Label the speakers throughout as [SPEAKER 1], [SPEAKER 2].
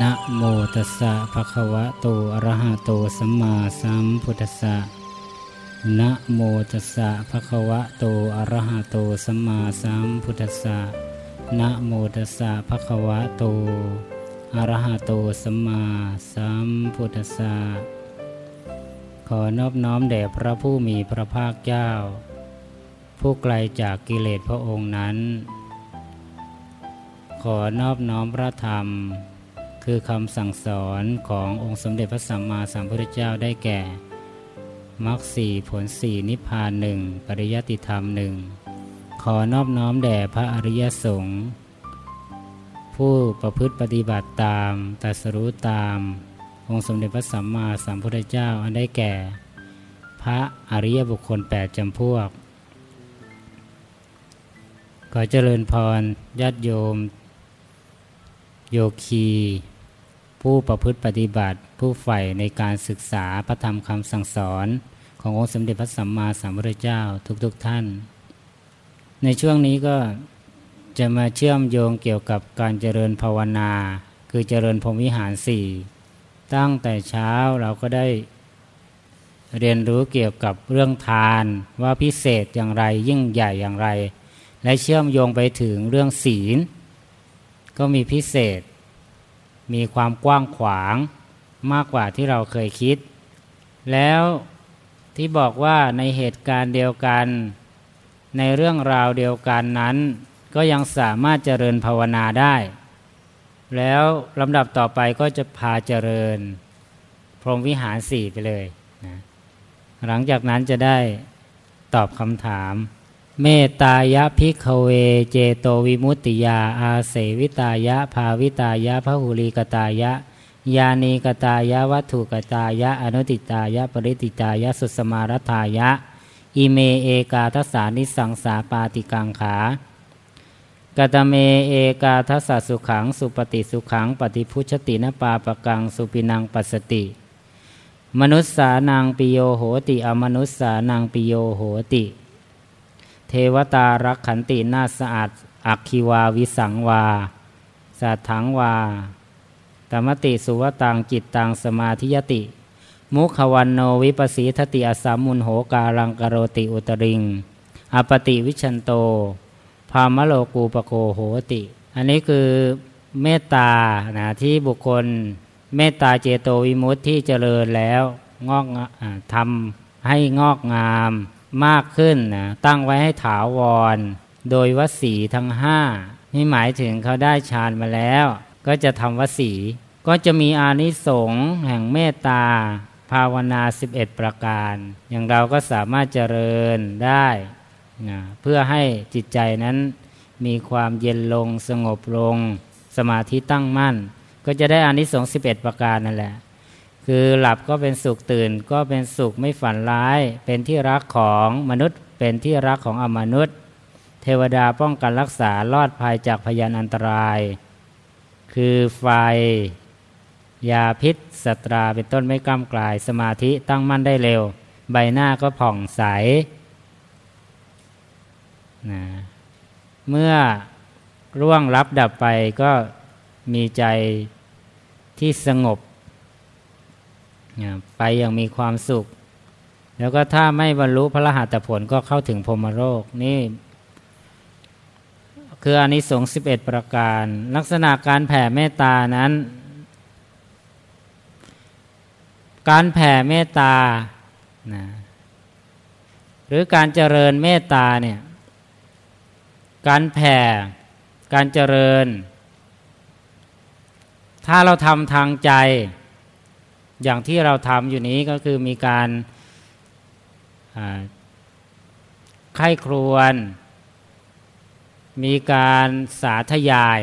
[SPEAKER 1] นะโมตัสสะภะคะวะโตอะระหะโตสัมมาสัมพุทธัสสะนะโมตัสสะภะคะวะโตอะระหะโตสัมมาสัมพุทธัสสะนะโมตัสสะภะคะวะโตอะระหะโตสัมมาสัมพุทธัสสะขอนอบน้อมแด่พระผู้มีพระภาคเจ้า ผู้ไกลจากกิเลสพระองค์นั้น ขอนอบน้อมพระธรรม คือคำสั่งสอนขององค์สมเด็จพระสัมมาสัมพุทธเจ้าได้แก่มรรคสี่ผลสี่นิพพานหนึ่งปริยัติธรรมหนึ่งขอนอบน้อมแด่พระอริยสงฆ์ผู้ประพฤติปฏิบัติตามตรัสรู้ตาม องค์สมเด็จพระสัมมาสัมพุทธเจ้าอันได้แก่ พระอริยบุคคลแปดจำพวก ขอเจริญพรญาติโยม โยคี ผู้ประพฤติปฏิบัติ ผู้ใฝ่ในการศึกษาพระธรรมคำสั่งสอน ขององค์สมเด็จพระสัมมาสัมพุทธเจ้าทุกๆทท่าน ในช่วงนี้ก็จะมาเชื่อมโยงเกี่ยวกับการเจริญภาวนา คือเจริญพรหมวิหารสี่ตั้งแต่เช้าเราก็ได้เรียนรู้เกี่ยวกับเรื่องทานว่าพิเศษอย่างไรยิ่งใหญ่อย่างไร และเชื่อมโยงไปถึงเรื่องศีล ก็มีพิเศษ มีความกว้างขวางมากกว่าที่เราเคยคิด แล้วที่บอกว่าในเหตุการณ์เดียวกัน ในเรื่องราวเดียวกันนั้น ก็ยังสามารถเจริญภาวนาได้ แล้วลำดับต่อไปก็จะพาเจริญ พรหมวิหารสี่ไปเลยนะหลังจากนั้นจะได้ตอบคำถาม เมตตายะพิกเว เจโตวิมุตติยา อาเสวิตายะ ภาวิตายะพระหุลีกตายะ ยานีกตายะ วัตถุกตายะ อนุติตายะ ปริติตายะ สุสมารทายะ อิเมเอกาทัสานิสังสาปาติกังขากตเมเอกาทัสสุขัง สุปฏิสุขัง ปฏิพุชตินปาปกัง สุปินังปัสสติ มนุษสานังปิโยโหติ อมนุษสานังปิโยโหติ เทวตารักขันตินาสะอาด อักคิวาวิสังวาสัทถังวาตมติสุวตังจิตตังสมาธิยติ มุขวันโนวิปสีทติอสามุนโหการังกโรติอุตริง อปติวิชันโต พามโลกูปโกโหติ อันนี้คือเมตตานะที่บุคคล เมตตาเจโตวิมุตติที่เจริญแล้วงอกทำให้งอกงาม มากขึ้นนะตั้งไว้ให้ถาวร โดยวสีทั้งห้านี่หมายถึงเขาได้ฌานมาแล้ว ก็จะทำวสี ก็จะมีอานิสงส์แห่งเมตตา ภาวนา 11 ประการ อย่างเราก็สามารถเจริญได้นะเพื่อให้จิตใจนั้นมีความเย็นลงสงบลง สมาธิตั้งมั่น ก็จะได้อานิสงส์11 ประการนั่นแหละ คือหลับก็เป็นสุขตื่นก็เป็นสุขไม่ฝันร้าย เป็นที่รักของมนุษย์ เป็นที่รักของอมนุษย์ เทวดาป้องกันรักษารอดภัยจากพยานอันตราย คือไฟ ยาพิษสตราเป็นต้นไม่กล้ากลายสมาธิตั้งมั่นได้เร็ว ใบหน้าก็ผ่องใสนะเมื่อร่วงรับดับไปก็มีใจที่สงบ ไปอย่างมีความสุข แล้วก็ถ้าไม่บรรลุพระรหัสผลก็เข้าถึงพรมโลกนี่คืออานิสงส์สิบเอ็ดประการ ลักษณะการแผ่เมตตานั้น การแผ่เมตตานะหรือการเจริญเมตตาเนี่ยการแผ่การเจริญ ถ้าเราทำทางใจ อย่างที่เราทำอยู่นี้ก็คือมีการไข้ครวน มีการสาธยาย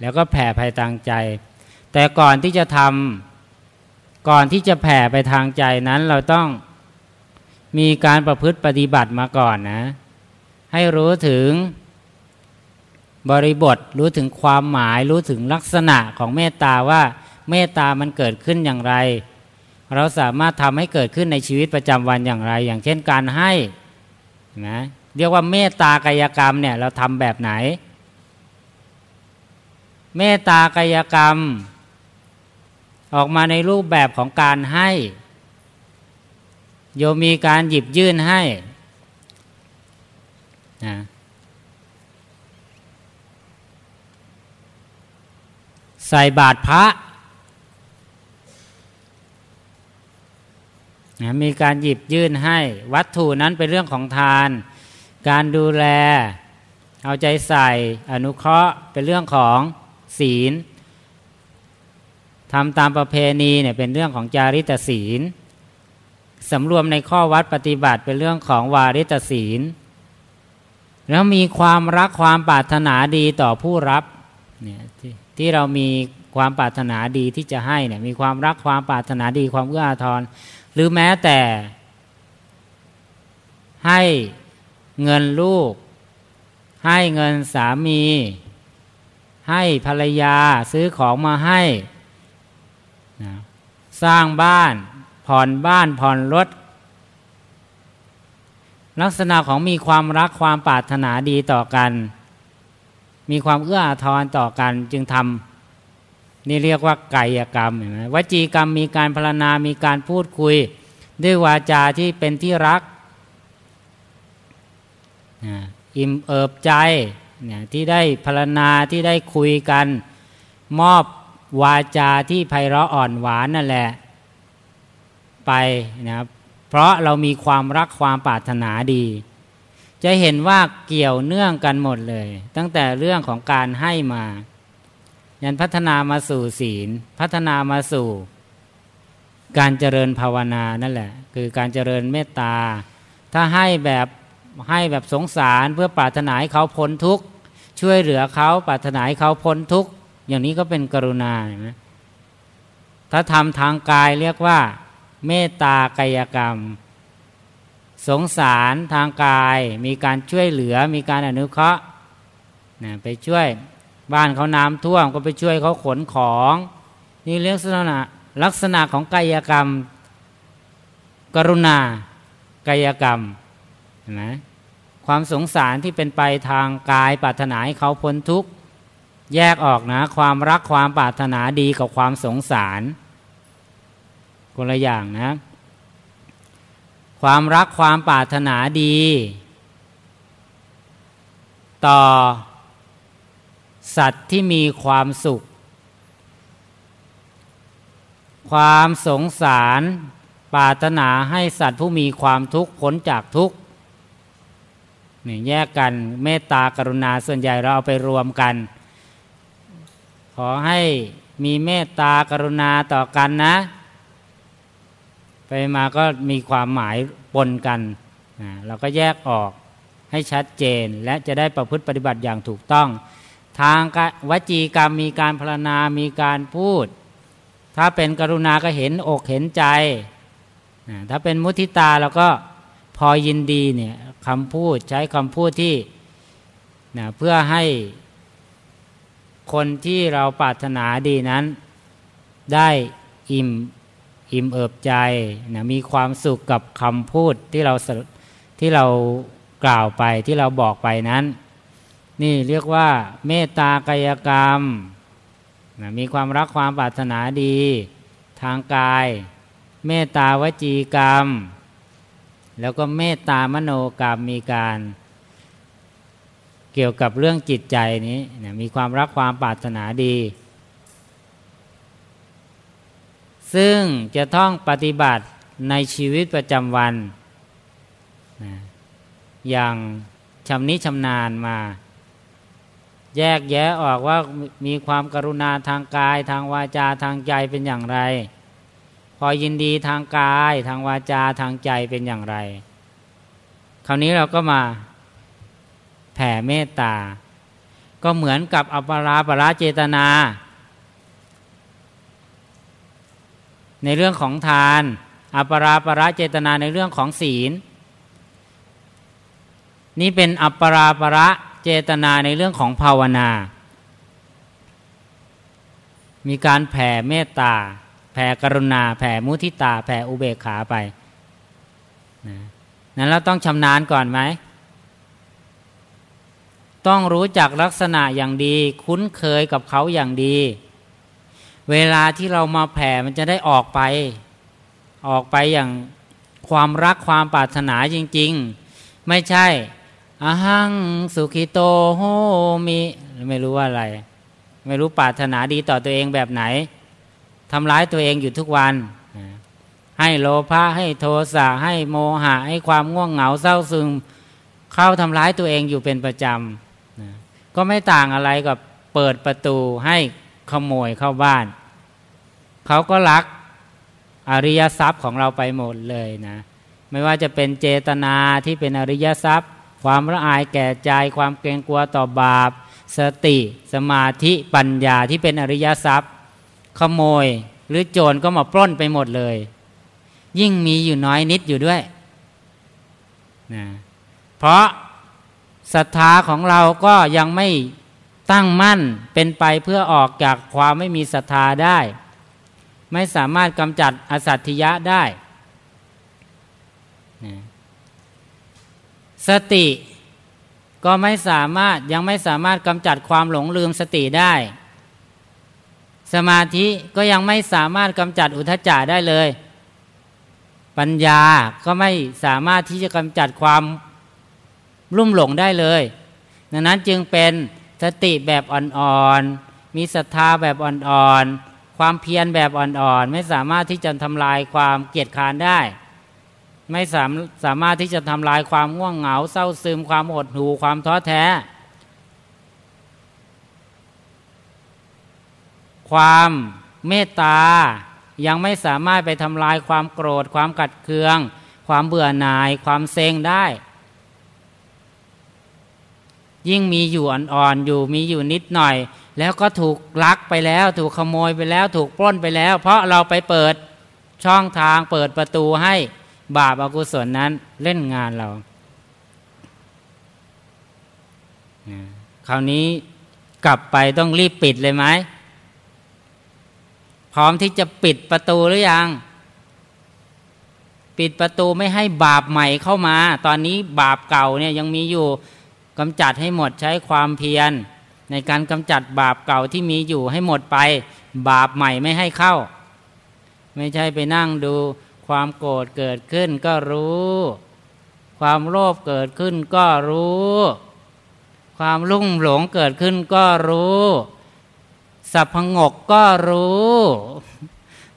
[SPEAKER 1] แล้วก็แผ่ไปทางใจ แต่ก่อนที่จะทำก่อนที่จะแผ่ไปทางใจนั้นเราต้องมีการประพฤติปฏิบัติมาก่อนนะ ให้รู้ถึงบริบทรู้ถึงความหมายรู้ถึงลักษณะของเมตตาว่า เมตตามันเกิดขึ้นอย่างไร เราสามารถทำให้เกิดขึ้นในชีวิตประจำวันอย่างไร อย่างเช่นการให้นะเรียกว่าเมตตากายกรรมเนี่ยเราทำแบบไหน เมตตากายกรรม ออกมาในรูปแบบของการให้ โยมมีการหยิบยื่นให้นะใส่บาตรพระ นะมีการหยิบยื่นให้วัตถุนั้นเป็นเรื่องของทาน การดูแล เอาใจใส่อนุเคราะห์เป็นเรื่องของศีลทำตามประเพณีเนี่ยเป็นเรื่องของจาริตศีลสำรวมในข้อวัดปฏิบัติเป็นเรื่องของวาริตศีล แล้วมีความรักความปรารถนาดีต่อผู้รับเนี่ยทที่เรามีความปรารถนาดีที่จะให้เนี่ยมีความรักความปรารถนาดีความเอื้ออาทร หรือแม้แต่ ให้เงินลูก ให้เงินสามี ให้ภรรยาซื้อของมาให้นะสร้างบ้าน ผ่อนบ้านผ่อนรถ ลักษณะของมีความรักความปรารถนาดีต่อกัน มีความเอื้ออาทรต่อกันจึงทำ นี่เรียกว่ากายกรรมเห็นไหมวจีกรรมมีการพรรณนามีการพูดคุย ด้วยวาจาที่เป็นที่รักอิ่มเอิบใจที่ได้พรรณนาที่ได้คุยกัน มอบวาจาที่ไพเราะอ่อนหวานนั่นแหละ ไปนะครับเพราะเรามีความรักความปรารถนาดี จะเห็นว่าเกี่ยวเนื่องกันหมดเลย ตั้งแต่เรื่องของการให้มา ยันพัฒนามาสู่ศีล พัฒนามาสู่ การเจริญภาวนานั่นแหละ คือการเจริญเมตตา ถ้าให้แบบให้แบบสงสารเพื่อปรารถนาให้เขาพ้นทุกข์ช่วยเหลือเขาปรารถนาให้เขาพ้นทุกข์อย่างนี้ก็เป็นกรุณานะถ้าทำทางกายเรียกว่า เมตตากายกรรม สงสารทางกายมีการช่วยเหลือมีการอนุเคราะห์นะไปช่วย บ้านเขาน้ำท่วมก็ไปช่วยเขาขนของ นี่ลักษณะลักษณะของกายกรรม กรุณากายกรรมนไหมความสงสารที่เป็นไปทางกายปรารถนาให้เขาพ้นทุกข์แยกออกนะ ความรักความปรารถนาดีกับความสงสารคนละอย่างนะ ความรักความปรารถนาดี ต่อ สัตว์ที่มีความสุข ความสงสารปรารถนาให้สัตว์ผู้มีความทุกข์พ้นจากทุกข์นี่แยกกันเมตตากรุณาส่วนใหญ่เราเอาไปรวมกัน ขอให้มีเมตตากรุณาต่อกันนะ ไปมาก็มีความหมายปนกันเราก็แยกออกให้ชัดเจนและจะได้ประพฤติปฏิบัติอย่างถูกต้อง ทางวจีกรรมมีการพรณนามีการพูด ถ้าเป็นกรุณาก็เห็นอกเห็นใจ ถ้าเป็นมุทิตาเราก็พอยินดีเนี่ยคำพูดใช้คำพูดที่นะเพื่อให้คนที่เราปรารถนาดีนั้น ได้อิ่มอิ่มเอิบใจนะมีความสุขกับคำพูดที่เราที่เรากล่าวไปที่เราบอกไปนั้น นี่เรียกว่า เมตตากายกรรมนะมีความรักความปรารถนาดี ทางกาย เมตตาวจีกรรม แล้วก็เมตตามโนกรรมมีการเกี่ยวกับเรื่องจิตใจนี้นะมีความรักความปรารถนาดี ซึ่งจะต้องปฏิบัติในชีวิตประจำวันนะอย่างชำนิชำนาญมา แยกแยะออกว่ามีความกรุณาทางกายทางวาจาทางใจเป็นอย่างไร พอยินดีทางกายทางวาจาทางใจเป็นอย่างไร คราวนี้เราก็มาแผ่เมตตา ก็เหมือนกับอปราปราเจตนา ในเรื่องของทานอปราประเจตนาในเรื่องของศีล นี่เป็นอัปราประ เจตนาในเรื่องของภาวนา มีการแผ่เมตตา แผ่กรุณา แผ่มุทิตา แผ่อุเบกขาไปนะนั้นเราต้องชำนาญก่อนไหม ต้องรู้จักลักษณะอย่างดี คุ้นเคยกับเขาอย่างดี เวลาที่เรามาแผ่มันจะได้ออกไป ออกไปอย่างความรักความปรารถนาจริง ๆ ไม่ใช่ อาหังสุขิโตโฮมิไม่รู้ว่าอะไร ไม่รู้ปรารถนาดีต่อตัวเองแบบไหนทำร้ายตัวเองอยู่ทุกวัน ให้โลภะให้โทสะให้โมหะ ให้ความง่วงเหงาเศร้าซึมเข้าทำร้ายตัวเองอยู่เป็นประจำก็ไม่ต่างอะไรกับเปิดประตูให้ขโมยเข้าบ้าน เขาก็รักอริยทรัพย์ของเราไปหมดเลยนะ ไม่ว่าจะเป็นเจตนาที่เป็นอริยทรัพย์ ความละอายแก่ใจความเกรงกลัวต่อบาป สติ สมาธิปัญญาที่เป็นอริยทรัพย์ ขโมยหรือโจรก็มาปล้นไปหมดเลย ยิ่งมีอยู่น้อยนิดอยู่ด้วยนะเพราะศรัทธาของเราก็ยังไม่ตั้งมั่นเป็นไปเพื่อออกจากความไม่มีศรัทธาได้ ไม่สามารถกำจัดอสัตถิยะได้นะ สติก็ไม่สามารถยังไม่สามารถกำจัดความหลงลืมสติได้ สมาธิก็ยังไม่สามารถกำจัดอุทจจะได้เลย ปัญญาก็ไม่สามารถที่จะกำจัดความลุ่มหลงได้เลยดังนั้นจึงเป็นสติแบบอ่อนๆ มีศรัทธาแบบอ่อนๆ ความเพียรแบบอ่อนๆ ไม่สามารถที่จะทำลายความเกียจค้านได้ ไม่สามสามารถที่จะทำลายความง่วงเหงา เศร้าซึมความอดหูความท้อแท้ ความเมตตายังไม่สามารถไปทำลายความโกรธ ความกัดเคือง ความเบื่อหน่าย ความเซ็งได้ ยิ่งมีอยู่อ่อนๆอยู่มีอยู่นิดหน่อย แล้วก็ถูกลักไปแล้ว ถูกขโมยไปแล้ว ถูกปล้นไปแล้ว เพราะเราไปเปิดช่องทางเปิดประตูให้ บาปอากุศลนั้นเล่นงานเรา คราวนี้กลับไปต้องรีบปิดเลยไหม พร้อมที่จะปิดประตูหรือยัง ปิดประตูไม่ให้บาปใหม่เข้ามา ตอนนี้บาปเก่าเนี่ยยังมีอยู่กำจัดให้หมดใช้ความเพียร ในการกำจัดบาปเก่าที่มีอยู่ให้หมดไป บาปใหม่ไม่ให้เข้า ไม่ใช่ไปนั่งดู ความโกรธเกิดขึ้นก็รู้ ความโลภเกิดขึ้นก็รู้ ความลุ่มหลงเกิดขึ้นก็รู้สับพงกก็รู้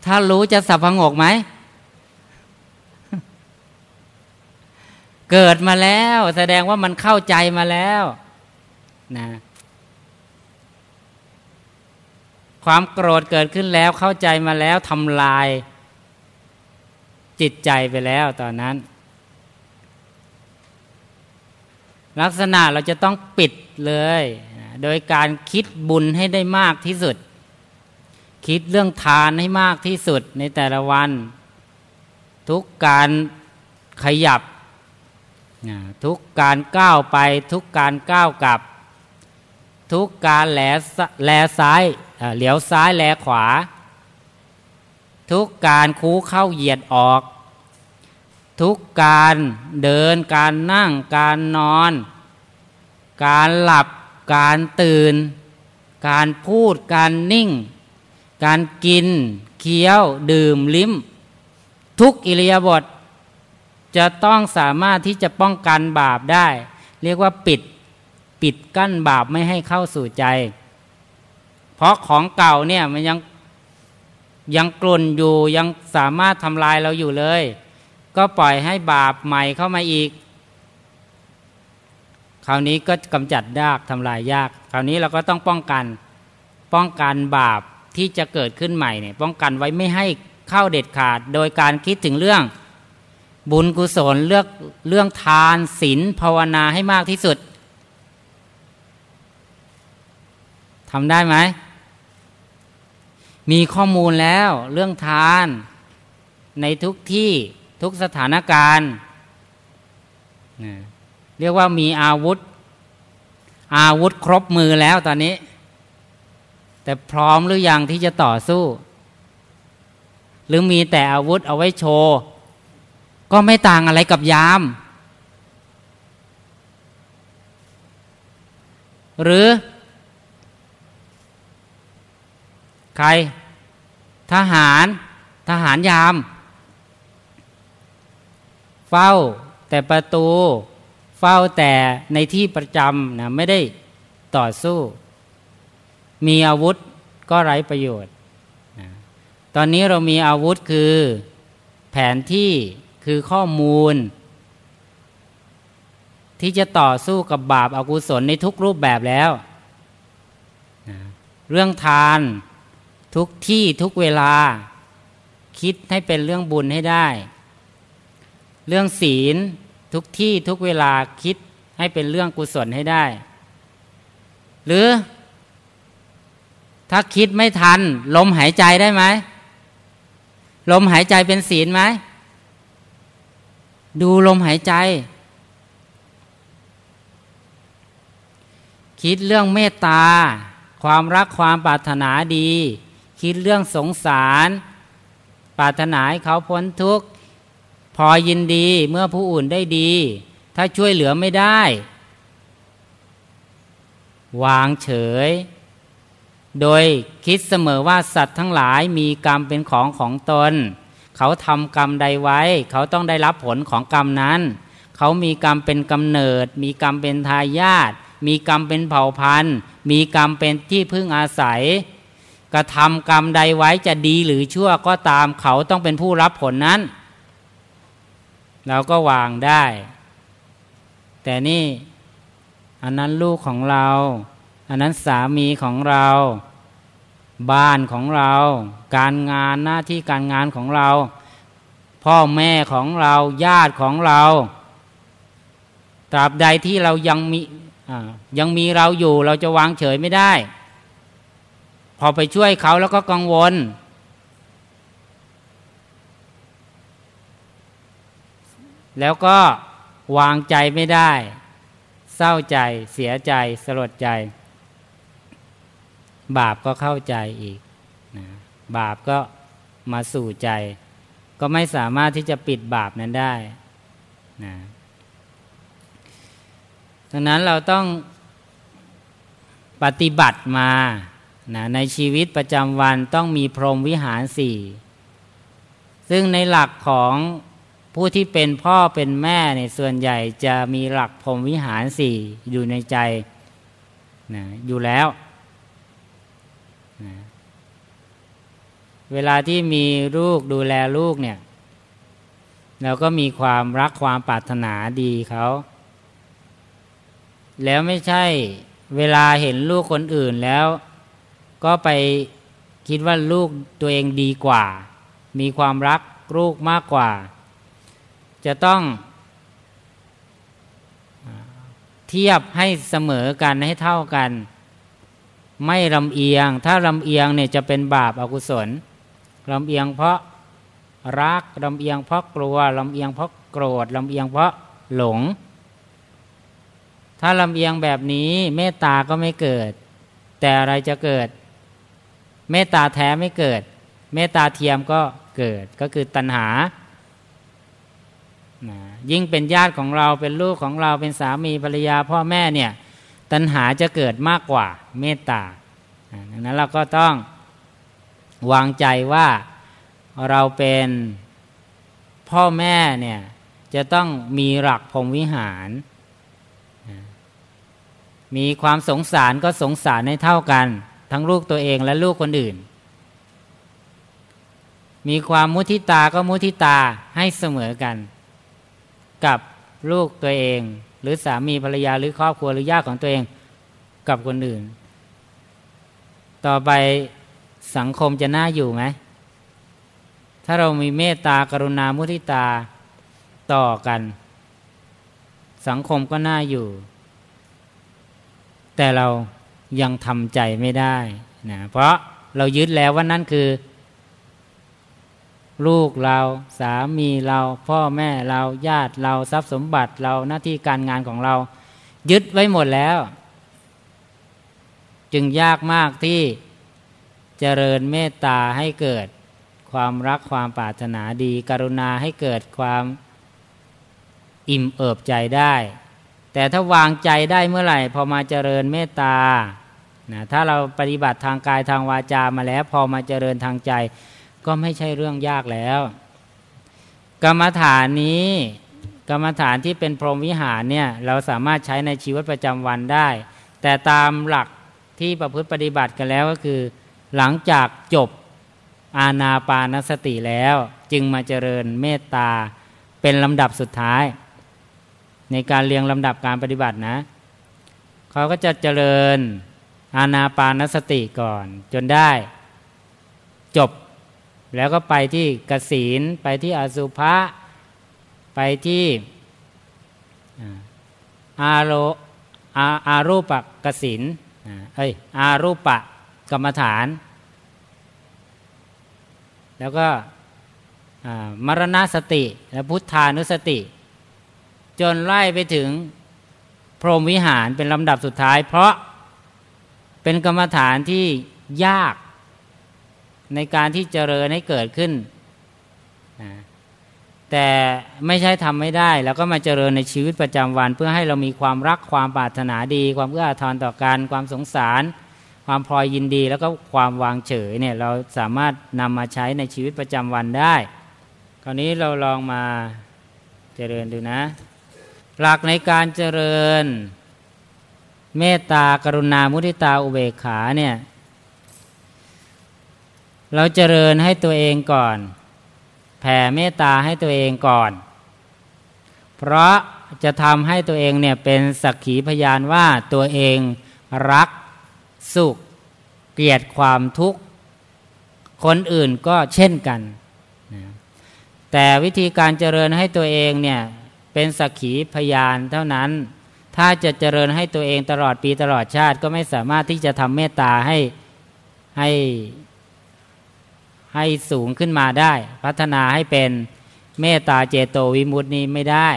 [SPEAKER 1] ถ้ารู้จะสับพงกไหม เกิดมาแล้ว แสดงว่ามันเข้าใจมาแล้วนะความโกรธเกิดขึ้นแล้วเข้าใจมาแล้วทำลาย จิตใจไปแล้วตอนนั้น ลักษณะเราจะต้องปิดเลย โดยการคิดบุญให้ได้มากที่สุด คิดเรื่องทานให้มากที่สุดในแต่ละวัน ทุกการขยับ ทุกการก้าวไป ทุกการก้าวกลับ ทุกการแหลแลซ้ายเหลียวซ้ายแหลขวา ทุกการคูเข้าเหยียดออก ทุกการเดินการนั่งการนอน การหลับการตื่น การพูดการนิ่ง การกิน เคี้ยว ดื่มลิ้ม ทุกอิริยาบถจะต้องสามารถที่จะป้องกันบาปได้ เรียกว่าปิดปิดกั้นบาปไม่ให้เข้าสู่ใจ เพราะของเก่าเนี่ยมันยัง ยังกลุ่นอยู่ยังสามารถทำลายเราอยู่เลย ก็ปล่อยให้บาปใหม่เข้ามาอีก คราวนี้ก็กำจัดยากทำลายยาก คราวนี้เราก็ต้องป้องกัน ป้องกันบาปที่จะเกิดขึ้นใหม่เนี่ยป้องกันไว้ไม่ให้เข้าเด็ดขาด โดยการคิดถึงเรื่อง บุญกุศลเลือกเรื่องทานศีลภาวนาให้มากที่สุดทำได้ไหม มีข้อมูลแล้วเรื่องทานในทุกที่ทุกสถานการณ์เรียกว่ามีอาวุธ อาวุธครบมือแล้วตอนนี้ แต่พร้อมหรืออยังที่จะต่อสู้ หรือมีแต่อาวุธเอาไว้โชว์ ก็ไม่ต่างอะไรกับยาม หรือ ใคร ทหารทหารยาม เฝ้าแต่ประตู เฝ้าแต่ในที่ประจำนะไม่ได้ต่อสู้ มีอาวุธก็ไร้ประโยชน์นะตอนนี้เรามีอาวุธคือแผนที่คือข้อมูล ที่จะต่อสู้กับบาปอากุศลในทุกรูปแบบแล้วนะเรื่องทาน ทุกที่ทุกเวลา คิดให้เป็นเรื่องบุญให้ได้ เรื่องศีลทุกที่ทุกเวลาคิดให้เป็นเรื่องกุศลให้ได้ หรือ ถ้าคิดไม่ทัน ลมหายใจได้ไหมลมหายใจเป็นศีลไหมดูลมหายใจ คิดเรื่องเมตตา ความรักความปรารถนาดี คิดเรื่องสงสาร ปรารถนาให้เขาพ้นทุกข์ พอยินดีเมื่อผู้อื่นได้ดี ถ้าช่วยเหลือไม่ได้ วางเฉย โดยคิดเสมอว่าสัตว์ทั้งหลายมีกรรมเป็นของของตน เขาทำกรรมใดไว้ เขาต้องได้รับผลของกรรมนั้น เขามีกรรมเป็นกำเนิด มีกรรมเป็นทายาทมีกรรมเป็นเผ่าพันธุ์ มีกรรมเป็นที่พึ่งอาศัย กระทำกรรมใดไว้จะดีหรือชั่วก็ตามเขาต้องเป็นผู้รับผลนั้น เราก็วางได้ แต่นี่อันนั้นลูกของเรา อันนั้นสามีของเรา บ้านของเรา การงานหน้าที่การงานของเรา พ่อแม่ของเราญาติของเราตราบใดที่เรายังมียังมีเราอยู่เราจะวางเฉยไม่ได้ พอไปช่วยเขาแล้วก็กังวล แล้วก็วางใจไม่ได้ เศร้าใจ เสียใจ สลดใจ บาปก็เข้าใจอีกนะบาปก็มาสู่ใจ ก็ไม่สามารถที่จะปิดบาปนั้นได้นะดังนั้นเราต้องปฏิบัติมา นะในชีวิตประจำวันต้องมีพรหมวิหารสี่ซึ่งในหลักของผู้ที่เป็นพ่อเป็นแม่ในส่วนใหญ่จะมีหลักพรหมวิหารสี่อยู่ในใจนะอยู่แล้วเวลาที่มีลูกดูแลลูกเนี่ยเราก็มีความรักความปรารถนาดีเขา แล้วไม่ใช่เวลาเห็นลูกคนอื่นแล้ว ก็ไปคิดว่าลูกตัวเองดีกว่า มีความรักลูกมากกว่า จะต้องเทียบให้เสมอกันให้เท่ากัน ไม่ลำเอียง ถ้าลำเอียงเนี่ยจะเป็นบาปอากุศลลำเอียงเพราะรักลำเอียงเพราะกลัวลำเอียงเพราะโกรธลำเอียงเพราะหลง ถ้าลำเอียงแบบนี้เมตตาก็ไม่เกิด แต่อะไรจะเกิด เมตตาแท้ไม่เกิด เมตตาเทียมก็เกิดก็คือตัณหายิ่งเป็นญาติของเราเป็นลูกของเราเป็นสามีภรรยาพ่อแม่เนี่ยตัณหาจะเกิดมากกว่าเมตตาดังนั้นเราก็ต้องวางใจว่าเราเป็นพ่อแม่เนี่ยจะต้องมีหลักพรมวิหาร มีความสงสารก็สงสารให้เท่ากัน ทั้งลูกตัวเองและลูกคนอื่น มีความมุทิตาก็มุทิตาให้เสมอกัน กับลูกตัวเอง หรือสามีภรรยาหรือครอบครัวหรือญาติของตัวเองกับคนอื่น ต่อไปสังคมจะน่าอยู่ไหมถ้าเรามีเมตตากรุณามุทิตาต่อกัน สังคมก็น่าอยู่ แต่เรา ยังทำใจไม่ได้นะเพราะเรายึดแล้วว่านั่นคือ ลูกเราสามีเรา พ่อแม่เราญาติเราทรัพย์สมบัติเราหน้าที่การงานของเรา ยึดไว้หมดแล้ว จึงยากมากที่เจริญเมตตาให้เกิดความรักความปรารถนาดี กรุณาให้เกิดความอิ่มเอิบใจได้ แต่ถ้าวางใจได้เมื่อไหร่ พอมาเจริญเมตตานะถ้าเราปฏิบัติทางกายทางวาจามาแล้ว พอมาเจริญทางใจ ก็ไม่ใช่เรื่องยากแล้ว กรรมฐานนี้ กรรมฐานที่เป็นพรหมวิหารเนี่ยเราสามารถใช้ในชีวิตประจำวันได้ แต่ตามหลักที่ประพฤติปฏิบัติกันแล้วก็คือ หลังจากจบอาณาปานสติแล้ว จึงมาเจริญเมตตาเป็นลำดับสุดท้าย ในการเรียงลำดับการปฏิบัตินะเขาก็จะเจริญอาณาปานสติก่อน จนได้ จบ แล้วก็ไปที่กสินไปที่อสุภะไปที่อาโรอาอารูปกสินเอ้ยอารูปะกรรมฐาน แล้วก็มรณสติ และพุทธานุสติ จนไล่ไปถึงพรหมวิหารเป็นลำดับสุดท้าย เพราะเป็นกรรมฐานที่ยากในการที่เจริญให้เกิดขึ้น แต่ไม่ใช่ทำไม่ได้ แล้วก็มาเจริญในชีวิตประจำวัน เพื่อให้เรามีความรักความปรารถนาดี ความเอื้ออาทรต่อกันความสงสาร ความพลอยยินดี แล้วก็ความวางเฉยเนี่ยเราสามารถนำมาใช้ในชีวิตประจำวันได้ คราวนี้เราลองมาเจริญดูนะ หลักในการเจริญ เมตตากรุณามุทิตาอุเบกขาเนี่ย เราเจริญให้ตัวเองก่อน แผ่เมตตาให้ตัวเองก่อน เพราะจะทำให้ตัวเองเนี่ยเป็นสักขีพยานว่าตัวเองรักสุข เกลียดความทุกข์ คนอื่นก็เช่นกัน แต่วิธีการเจริญให้ตัวเองเนี่ย เป็นสักขีพยานเท่านั้น ถ้าจะเจริญให้ตัวเองตลอดปีตลอดชาติก็ไม่สามารถที่จะทำเมตตาให้ให้ให้สูงขึ้นมาได้ พัฒนาให้เป็นเมตตาเจโตวิมุตตินี้ไม่ได้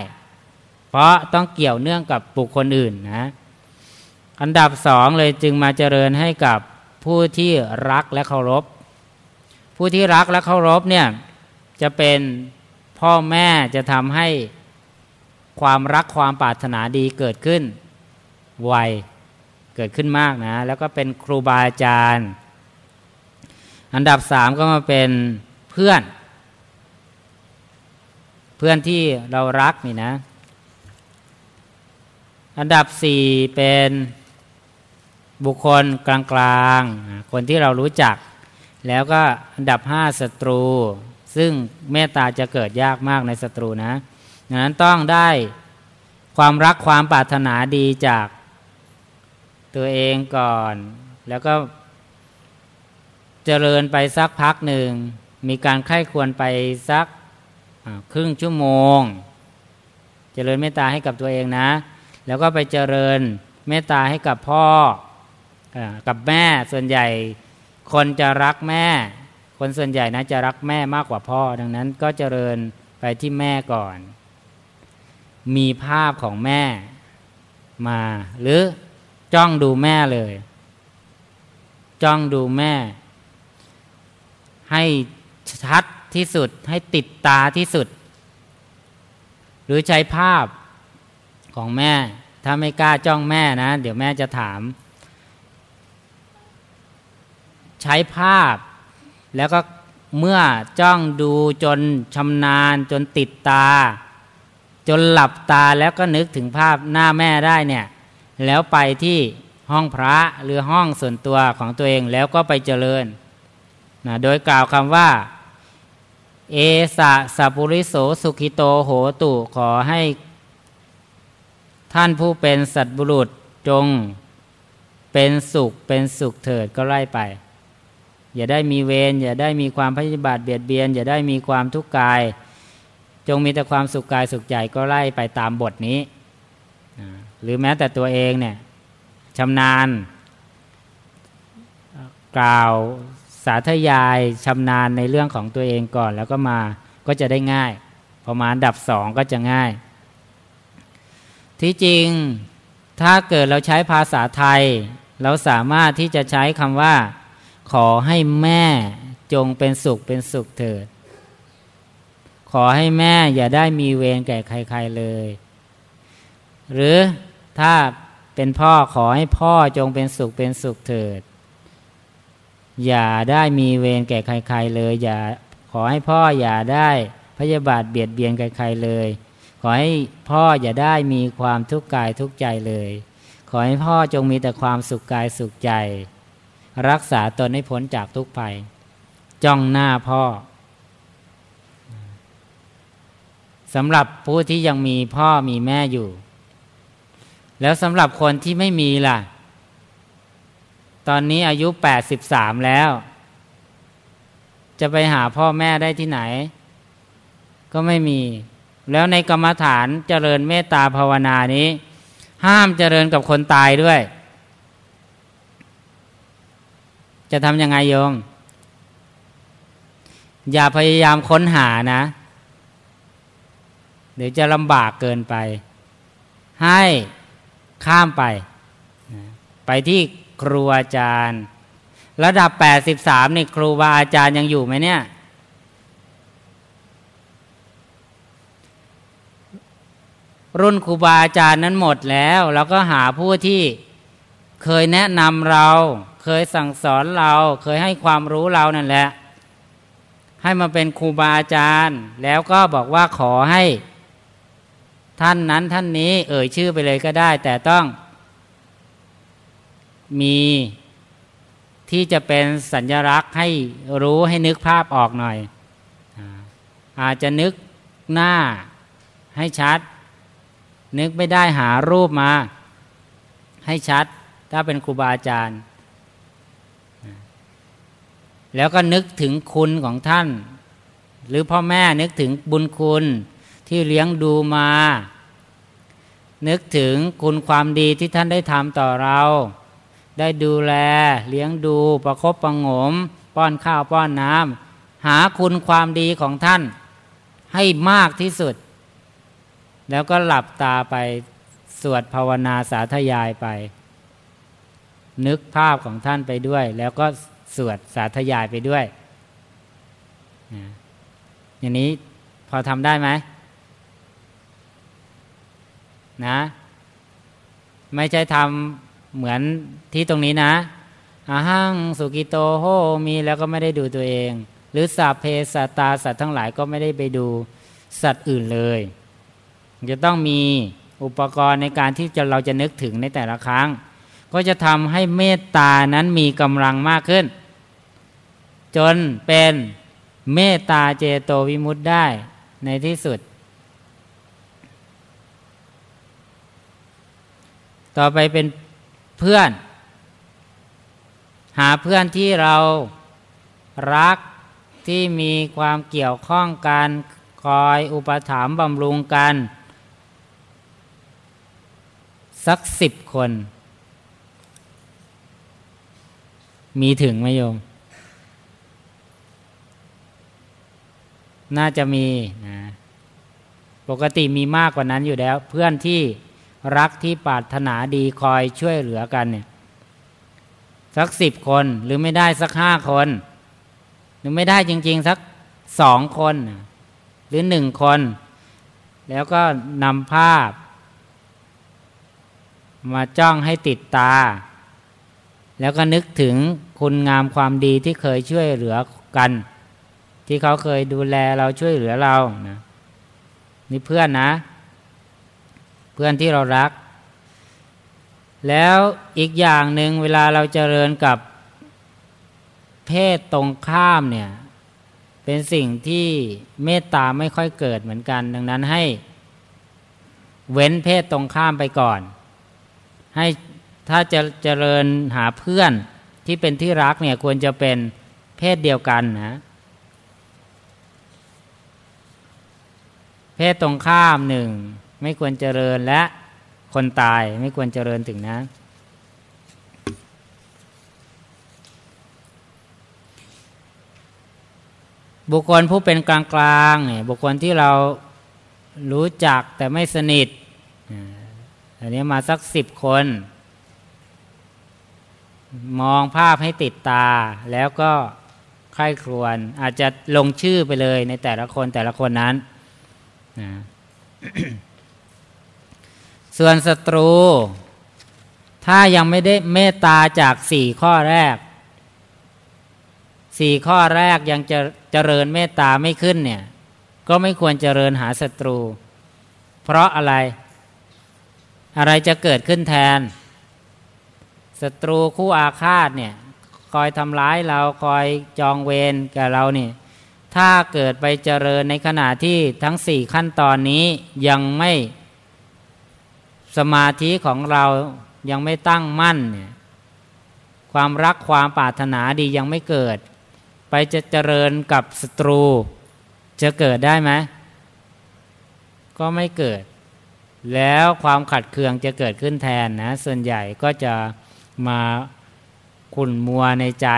[SPEAKER 1] เพราะต้องเกี่ยวเนื่องกับบุคคลอื่นนะอันดับสองเลยจึงมาเจริญให้กับผู้ที่รักและเคารพ ผู้ที่รักและเคารพเนี่ยจะเป็นพ่อแม่จะทำให้ ความรักความปรารถนาดีเกิดขึ้นไวเกิดขึ้นมากนะ แล้วก็เป็นครูบาอาจารย์ อันดับสามก็มาเป็นเพื่อน เพื่อนที่เรารักนี่นะ อันดับสี่เป็นบุคคลกลางๆ คนที่เรารู้จัก แล้วก็อันดับห้าศัตรู ซึ่งเมตตาจะเกิดยากมากในศัตรูนะ นั้นต้องได้ความรักความปรารถนาดีจากตัวเองก่อน แล้วก็เจริญไปสักพักหนึ่ง มีการไข้ควรไปสักครึ่งชั่วโมง เจริญเมตตาให้กับตัวเองนะ แล้วก็ไปเจริญเมตตาให้กับพ่ออกับแม่ส่วนใหญ่ คนจะรักแม่ คนส่วนใหญ่นะจะรักแม่มากกว่าพ่อ ดังนั้นก็เจริญไปที่แม่ก่อน มีภาพของแม่มา หรือจ้องดูแม่เลย จ้องดูแม่ ให้ชัดที่สุดให้ติดตาที่สุด หรือใช้ภาพของแม่ ถ้าไม่กล้าจ้องแม่นะ เดี๋ยวแม่จะถาม ใช้ภาพแล้วก็เมื่อจ้องดูจนชำนาญจนติดตา จนหลับตาแล้วก็นึกถึงภาพหน้าแม่ได้เนี่ย แล้วไปที่ห้องพระหรือห้องส่วนตัวของตัวเองแล้วก็ไปเจริญนะโดยกล่าวคำว่า เอสะสัปุริโสสุขิโตโหตุขอให้ ท่านผู้เป็นสัตบุรุษจง เป็นสุขเป็นสุขเถิดก็ไล่ไป อย่าได้มีเวรอย่าได้มีความพยาบาทเบียดเบียน อย่าได้มีความทุกข์กาย จงมีแต่ความสุขกายสุขใจก็ไล่ไปตามบทนี้ หรือแม้แต่ตัวเองเนี่ยชำนาญ กล่าวสาธยายชำนาญในเรื่องของตัวเองก่อน แล้วก็มาก็จะได้ง่ายประมาณดับสองก็จะง่าย ที่จริงถ้าเกิดเราใช้ภาษาไทย เราสามารถที่จะใช้คำว่า ขอให้แม่จงเป็นสุขเป็นสุขเถิด ขอให้แม่อย่าได้มีเวรแก่ใคร ๆเลย หรือถ้าเป็นพ่อขอให้พ่อจงเป็นสุขเป็นสุขเถิด อย่าได้มีเวรแก่ใคร ๆ เลย อย่าขอให้พ่ออย่าได้พยาบาทเบียดเบียนใครๆเลย ขอให้พ่ออย่าได้มีความทุกข์กายทุกข์ใจเลย ขอให้พ่อจงมีแต่ความสุขกายสุขใจ รักษาตนให้พ้นจากทุกภัย จ้องหน้าพ่อ สำหรับผู้ที่ยังมีพ่อมีแม่อยู่ แล้วสำหรับคนที่ไม่มีล่ะ ตอนนี้อายุแปดสิบสามแล้ว จะไปหาพ่อแม่ได้ที่ไหน ก็ไม่มี แล้วในกรรมฐานเจริญเมตตาภาวนานี้ ห้ามเจริญกับคนตายด้วย จะทำยังไงโยมอย่าพยายามค้นหานะ เดี๋ยวจะลำบากเกินไป ให้ข้ามไป ไปที่ครูอาจารย์ ระดับแปดสิบสามนี่ครูบาอาจารย์ยังอยู่ไหมเนี่ยรุ่นครูบาอาจารย์นั้นหมดแล้ว เราก็หาผู้ที่เคยแนะนำเรา เคยสั่งสอนเรา เคยให้ความรู้เรานั่นแหละ ให้มาเป็นครูบาอาจารย์ แล้วก็บอกว่าขอให้ ท่านนั้นท่านนี้ เอ่ยชื่อไปเลยก็ได้ แต่ต้องมีที่จะเป็นสัญลักษณ์ให้รู้ให้นึกภาพออกหน่อย อาจจะนึกหน้าให้ชัด นึกไม่ได้หารูปมา ให้ชัด ถ้าเป็นครูบาอาจารย์ แล้วก็นึกถึงคุณของท่าน หรือพ่อแม่นึกถึงบุญคุณ ที่เลี้ยงดูมา นึกถึงคุณความดีที่ท่านได้ทำต่อเรา ได้ดูแล เลี้ยงดูประครบประงม ป้อนข้าวป้อนน้ำหาคุณความดีของท่านให้มากที่สุด แล้วก็หลับตาไปสวดภาวนาสาธยายไป นึกภาพของท่านไปด้วย แล้วก็สวดสาธยายไปด้วยอย่างนี้พอทำได้ไหม นะ ไม่ใช่ทำเหมือนที่ตรงนี้นะอาหังสุกิโตโหมีแล้วก็ไม่ได้ดูตัวเอง หรือสัพเพสัตตาสัตว์ทั้งหลายก็ไม่ได้ไปดูสัตว์อื่นเลย จะต้องมีอุปกรณ์ในการที่จะเราจะนึกถึงในแต่ละครั้ง ก็จะทำให้เมตตานั้นมีกำลังมากขึ้น จนเป็นเมตตาเจโตวิมุตได้ในที่สุด ต่อไปเป็นเพื่อน หาเพื่อนที่เรารักที่มีความเกี่ยวข้องกันคอยอุปถัมภ์บำรุงกัน สักสิบคน มีถึงไหมโยม น่าจะมีนะปกติมีมากกว่านั้นอยู่แล้ว เพื่อนที่ รักที่ปรารถนาดีคอยช่วยเหลือกันเนี่ยสักสิบคนหรือไม่ได้สักห้าคน หรือไม่ได้จริง ๆ สักสองคน หรือหนึ่งคน แล้วก็นำภาพ มาจ้องให้ติดตา แล้วก็นึกถึงคุณงามความดีที่เคยช่วยเหลือกัน ที่เขาเคยดูแลเราช่วยเหลือเรานะนี่เพื่อนนะ พื่อนที่เรารัก แล้วอีกอย่างหนึ่งเวลาเราเจริญกับเพศตรงข้ามเนี่ยเป็นสิ่งที่เมตตาไม่ค่อยเกิดเหมือนกัน ดังนั้นให้เว้นเพศตรงข้ามไปก่อน ให้ถ้าจะเจริญหาเพื่อนที่เป็นที่รักเนี่ยควรจะเป็นเพศเดียวกันนะเพศตรงข้ามหนึ่ง ไม่ควรเจริญและคนตายไม่ควรเจริญถึงนะ บุคคลผู้เป็นกลางกลางเนี่ยบุคคลที่เรารู้จักแต่ไม่สนิทอันนี้มาสักสิบคน มองภาพให้ติดตา แล้วก็ใคร่ครวญอาจจะลงชื่อไปเลยในแต่ละคนแต่ละคนนั้นนะ ส่วนศัตรู ถ้ายังไม่ได้เมตตาจากสี่ข้อแรกสี่ข้อแรกยังจะเจริญเมตตาไม่ขึ้นเนี่ย ก็ไม่ควรเจริญหาศัตรู เพราะอะไร อะไรจะเกิดขึ้นแทนศัตรูคู่อาฆาตเนี่ย คอยทำร้ายเราคอยจองเวรกับเราเนี่ยถ้าเกิดไปเจริญในขณะที่ทั้งสี่ขั้นตอนนี้ยังไม่ สมาธิของเรายังไม่ตั้งมั่นเนี่ยความรักความปรารถนาดียังไม่เกิด ไปจะเจริญกับศัตรู จะเกิดได้ไหมก็ไม่เกิด แล้วความขัดเคืองจะเกิดขึ้นแทนนะส่วนใหญ่ก็จะมาขุ่นมัวในใจ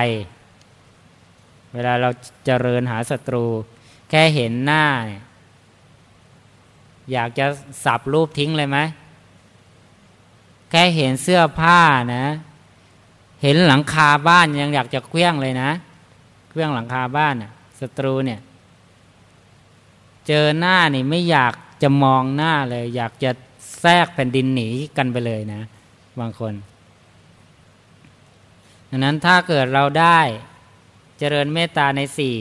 [SPEAKER 1] เวลาเราเจริญหาศัตรู แค่เห็นหน้า อยากจะสับรูปทิ้งเลยไหม แค่เห็นเสื้อผ้านะ เห็นหลังคาบ้านยังอยากจะเคลี้ยงเลยนะ เคลี้ยงหลังคาบ้านน่ะศัตรูเนี่ย เจอหน้านี่ไม่อยากจะมองหน้าเลย อยากจะแทรกแผ่นดินหนีกันไปเลยนะ บางคนดังนั้นถ้าเกิดเราได้เจริญเมตตาในสี่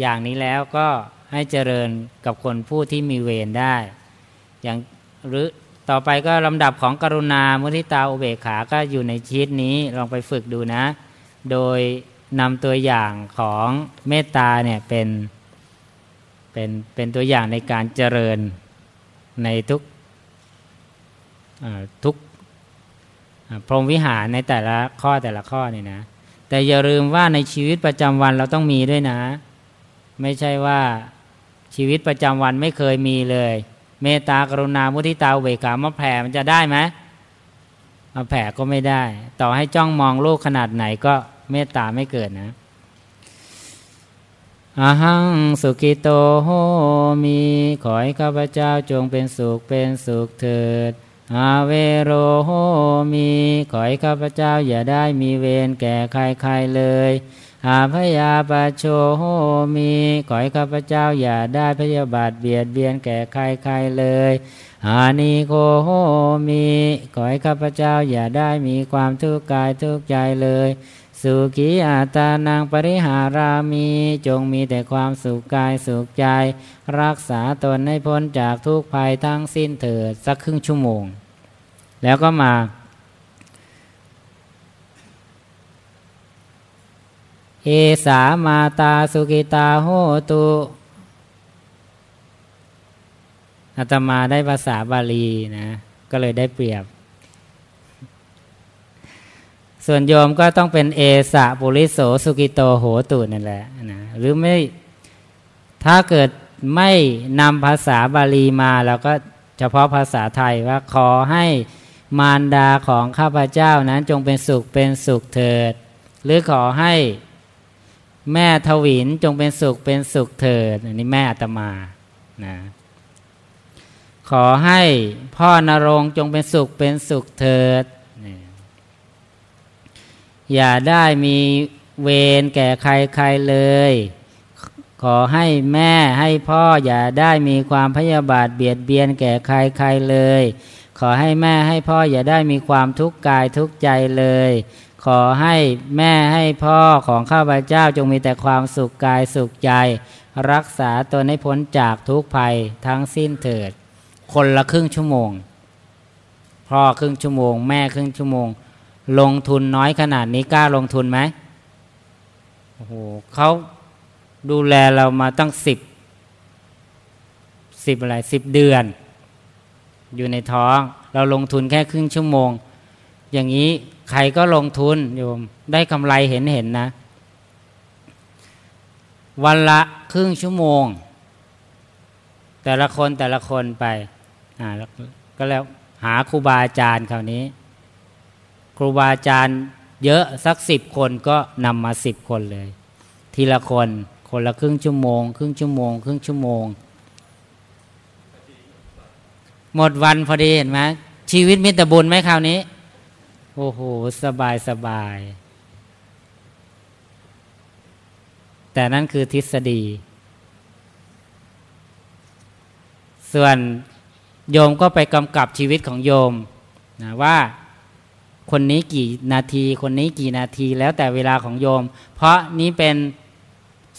[SPEAKER 1] อย่างนี้แล้วก็ให้เจริญกับคนผู้ที่มีเวรได้ อย่างหรือ ต่อไปก็ลำดับของกรุณา มุทิตาอุเบกขา ก็อยู่ในชีตนี้ลองไปฝึกดูนะ โดยนำตัวอย่างของเมตตาเนี่ยเป็นเป็นเป็นตัวอย่างในการเจริญในทุกทุกพรหมวิหารในแต่ละข้อแต่ละข้อนี่นะ แต่อย่าลืมว่าในชีวิตประจำวันเราต้องมีด้วยนะ ไม่ใช่ว่าชีวิตประจำวันไม่เคยมีเลย เมตตากรุณามุทิตาเวขามาแผ่มันจะได้ไหมมาแผ่ก็ไม่ได้ ต่อให้จ้องมองโลกขนาดไหนก็เมตตาไม่เกิดนะอาหังสุกิโตโหมีขอให้ข้าพเจ้าจงเป็นสุขเป็นสุขเถิด อาเวโรโหมี ขอให้ข้าพเจ้าอย่าได้มีเวรแก่ใครๆเลย อาพยาปโชโหมีขอให้ข้าพเจ้าอย่าได้พยาบาทเบียดเบียนแก่ใครๆเลยอานิโคโหมีขอให้ข้าพเจ้าอย่าได้มีความทุกข์กายทุกข์ใจเลย สุขีอาตานังปริหารามีจงมีแต่ความสุขกายสุขใจ รักษาตนให้พ้นจากทุกภัยทั้งสิ้นเถิดสักครึ่งชั่วโมง แล้วก็มา เอสามาตาสุกิตาโหตุอาตมาได้ภาษาบาลีนะ ก็เลยได้เปรียบ ส่วนโยมก็ต้องเป็นเอสะปุริโสสุกิโตโหตุนั่นแหละนะหรือไม่ถ้าเกิดไม่นำภาษาบาลีมาเราก็เฉพาะภาษาไทยว่าขอให้มารดาของข้าพเจ้านั้นจงเป็นสุขเป็นสุขเถิด หรือขอให้ แม่ทวินจงเป็นสุขเป็นสุขเถิดอันนี้แม่อาตมานะขอให้พ่อนรงจงเป็นสุขเป็นสุขเถิด อย่าได้มีเวรแก่ใครใครเลย ขอให้แม่ให้พ่ออย่าได้มีความพยาบาทเบียดเบียนแก่ใครใครเลย ขอให้แม่ให้พ่ออย่าได้มีความทุกข์กายทุกข์ใจเลย ขอให้แม่ให้พ่อของข้าพเจ้าจงมีแต่ความสุขกายสุขใจ รักษาตนให้พ้นจากทุกภัยทั้งสิ้นเถิด คนละครึ่งชั่วโมง พ่อครึ่งชั่วโมง แม่ครึ่งชั่วโมง ลงทุนน้อยขนาดนี้กล้าลงทุนไหมโอ้โหเขาดูแลเรามาตั้งสิบสิบอะไรสิบเดือน อยู่ในท้อง เราลงทุนแค่ครึ่งชั่วโมง อย่างนี้ ใครก็ลงทุนโยมได้กำไรเห็นเห็นนะ วันละครึ่งชั่วโมง แต่ละคนแต่ละคนไปอ่าก็แล้วหาครูบาอาจารย์คราวนี้ ครูบาอาจารย์เยอะสักสิบคนก็นำมาสิบคนเลย ทีละคนคนละครึ่งชั่วโมง ครึ่งชั่วโมง ครึ่งชั่วโมง หมดวันพอดีเห็นไหมชีวิตมิตรบุญไหมคราวนี้ อ้โห สบายสบาย แต่นั่นคือทฤษฎี ส่วนโยมก็ไปกำกับชีวิตของโยมนะว่าคนนี้กี่นาที คนนี้กี่นาทีแล้วแต่เวลาของโยม เพราะนี้เป็น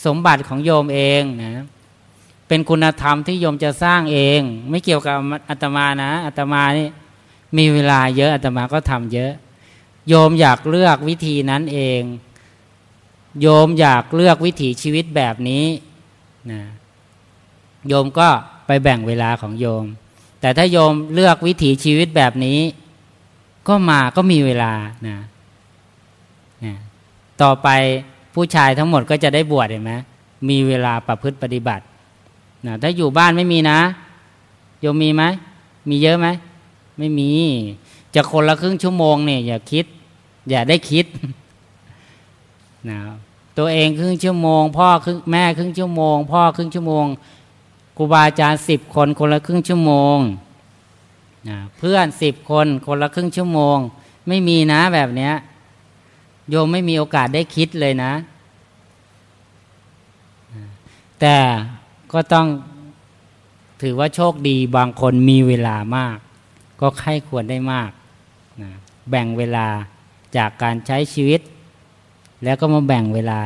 [SPEAKER 1] สมบัติของโยมเองนะเป็นคุณธรรมที่โยมจะสร้างเอง ไม่เกี่ยวกับอาตมานะอาตมานี่มีเวลาเยอะอาตมาก็ทำเยอะ โยมอยากเลือกวิธีนั้นเอง โยมอยากเลือกวิถีชีวิตแบบนี้นะโยมก็ไปแบ่งเวลาของโยม แต่ถ้าโยมเลือกวิถีชีวิตแบบนี้ ก็มาก็มีเวลานะนะต่อไปผู้ชายทั้งหมดก็จะได้บวชเห็นไหมมีเวลาประพฤติปฏิบัตินะถ้าอยู่บ้านไม่มีนะ โยมมีไหม มีเยอะไหม ไม่มี จะคนละครึ่งชั่วโมงเนี่ยอย่าคิด อย่าได้คิดนะตัวเองครึ่งชั่วโมง พ่อครึ่งแม่ครึ่งชั่วโมง พ่อครึ่งชั่วโมงครูบาอาจารย์สิบคนคนละครึ่งชั่วโมงนะเพื่อนสิบคนคนละครึ่งชั่วโมง ไม่มีนะแบบเนี้ยโยมไม่มีโอกาสได้คิดเลยนะ แต่ก็ต้องถือว่าโชคดีบางคนมีเวลามาก ก็ใครควรได้มากนะแบ่งเวลา จากการใช้ชีวิต แล้วก็มาแบ่งเวลา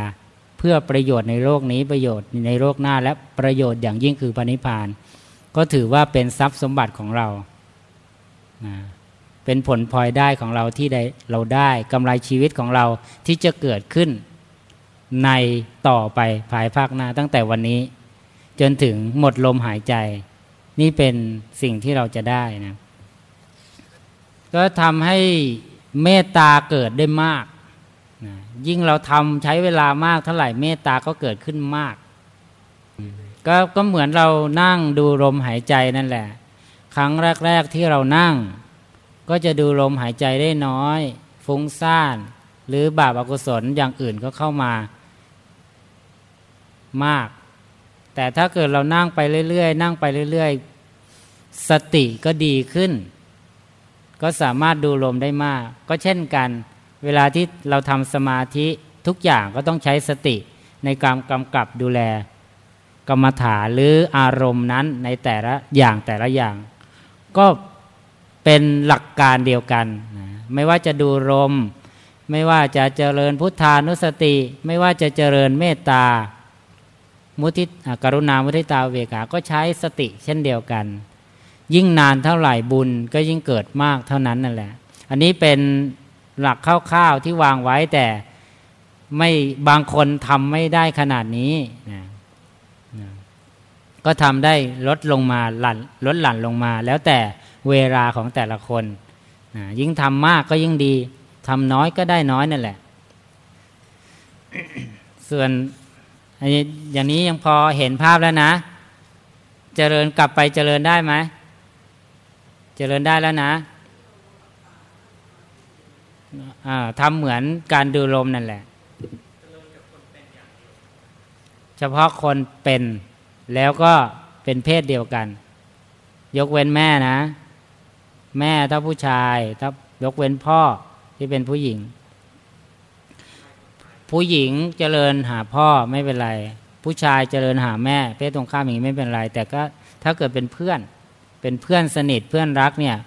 [SPEAKER 1] เพื่อประโยชน์ในโลกนี้ประโยชน์ในโลกหน้าและประโยชน์อย่างยิ่งคือปณิพาน ก็ถือว่าเป็นทรัพย์สมบัติของเรา เป็นผลพลอยได้ของเราที่ได้เราได้กำไรชีวิตของเราที่จะเกิดขึ้นในต่อไปภายภาคหน้าตั้งแต่วันนี้ จนถึงหมดลมหายใจ นี่เป็นสิ่งที่เราจะได้นะก็ทำให้ เมตตาเกิดได้มากนะยิ่งเราทำใช้เวลามากเท่าไหร่เมตตาก็เกิดขึ้นมากกก็เหมือนเรานั่งดูลมหายใจนั่นแหละ ครั้งแรก ๆที่เรานั่ง ก็จะดูลมหายใจได้น้อย ฟุ้งซ่าน หรือบาปอกุศลอย่างอื่นก็เข้ามามาก แต่ถ้าเกิดเรานั่งไปเรื่อยๆนั่งไปเรื่อย ๆ สติก็ดีขึ้น ก็สามารถดูลมได้มาก ก็เช่นกัน เวลาที่เราทำสมาธิทุกอย่างก็ต้องใช้สติในการกำกับดูแล กรรมฐานหรืออารมณ์นั้นในแต่ละอย่างแต่ละอย่าง ก็เป็นหลักการเดียวกันนะไม่ว่าจะดูลมไม่ว่าจะเจริญพุทธานุสติ ไม่ว่าจะเจริญเมตตามุทิตกรุณามุทิตาเวกา ก็ใช้สติเช่นเดียวกัน ยิ่งนานเท่าไหร่บุญก็ยิ่งเกิดมากเท่านั้นนั่นแหละ อันนี้เป็นหลักคร่าวๆที่วางไว้แต่ไม่บางคนทำไม่ได้ขนาดนี้นะนะก็ทำได้ลดลงมาหลั่นลดหลั่นลงมา แล้วแต่เวลาของแต่ละคนนะยิ่งทำมากก็ยิ่งดีทำน้อยก็ได้น้อยนั่นแหละ ส่วนอย่างนี้ยังพอเห็นภาพแล้วนะ เจริญกลับไปเจริญได้ไหม เจริญได้แล้วนะทำเหมือนการดูลมนั่นแหละ เฉพาะคนเป็นแล้วก็เป็นเพศเดียวกัน ยกเว้นแม่นะ แม่ถ้าผู้ชายถ้ายกเว้นพ่อที่เป็นผู้หญิง ผู้หญิงเจริญหาพ่อไม่เป็นไร ผู้ชายเจริญหาแม่ เพศตรงข้ามอย่างนี้ไม่เป็นไร แต่ก็ถ้าเกิดเป็นเพื่อน เป็นเพื่อนสนิทเพื่อนรักเนี่ย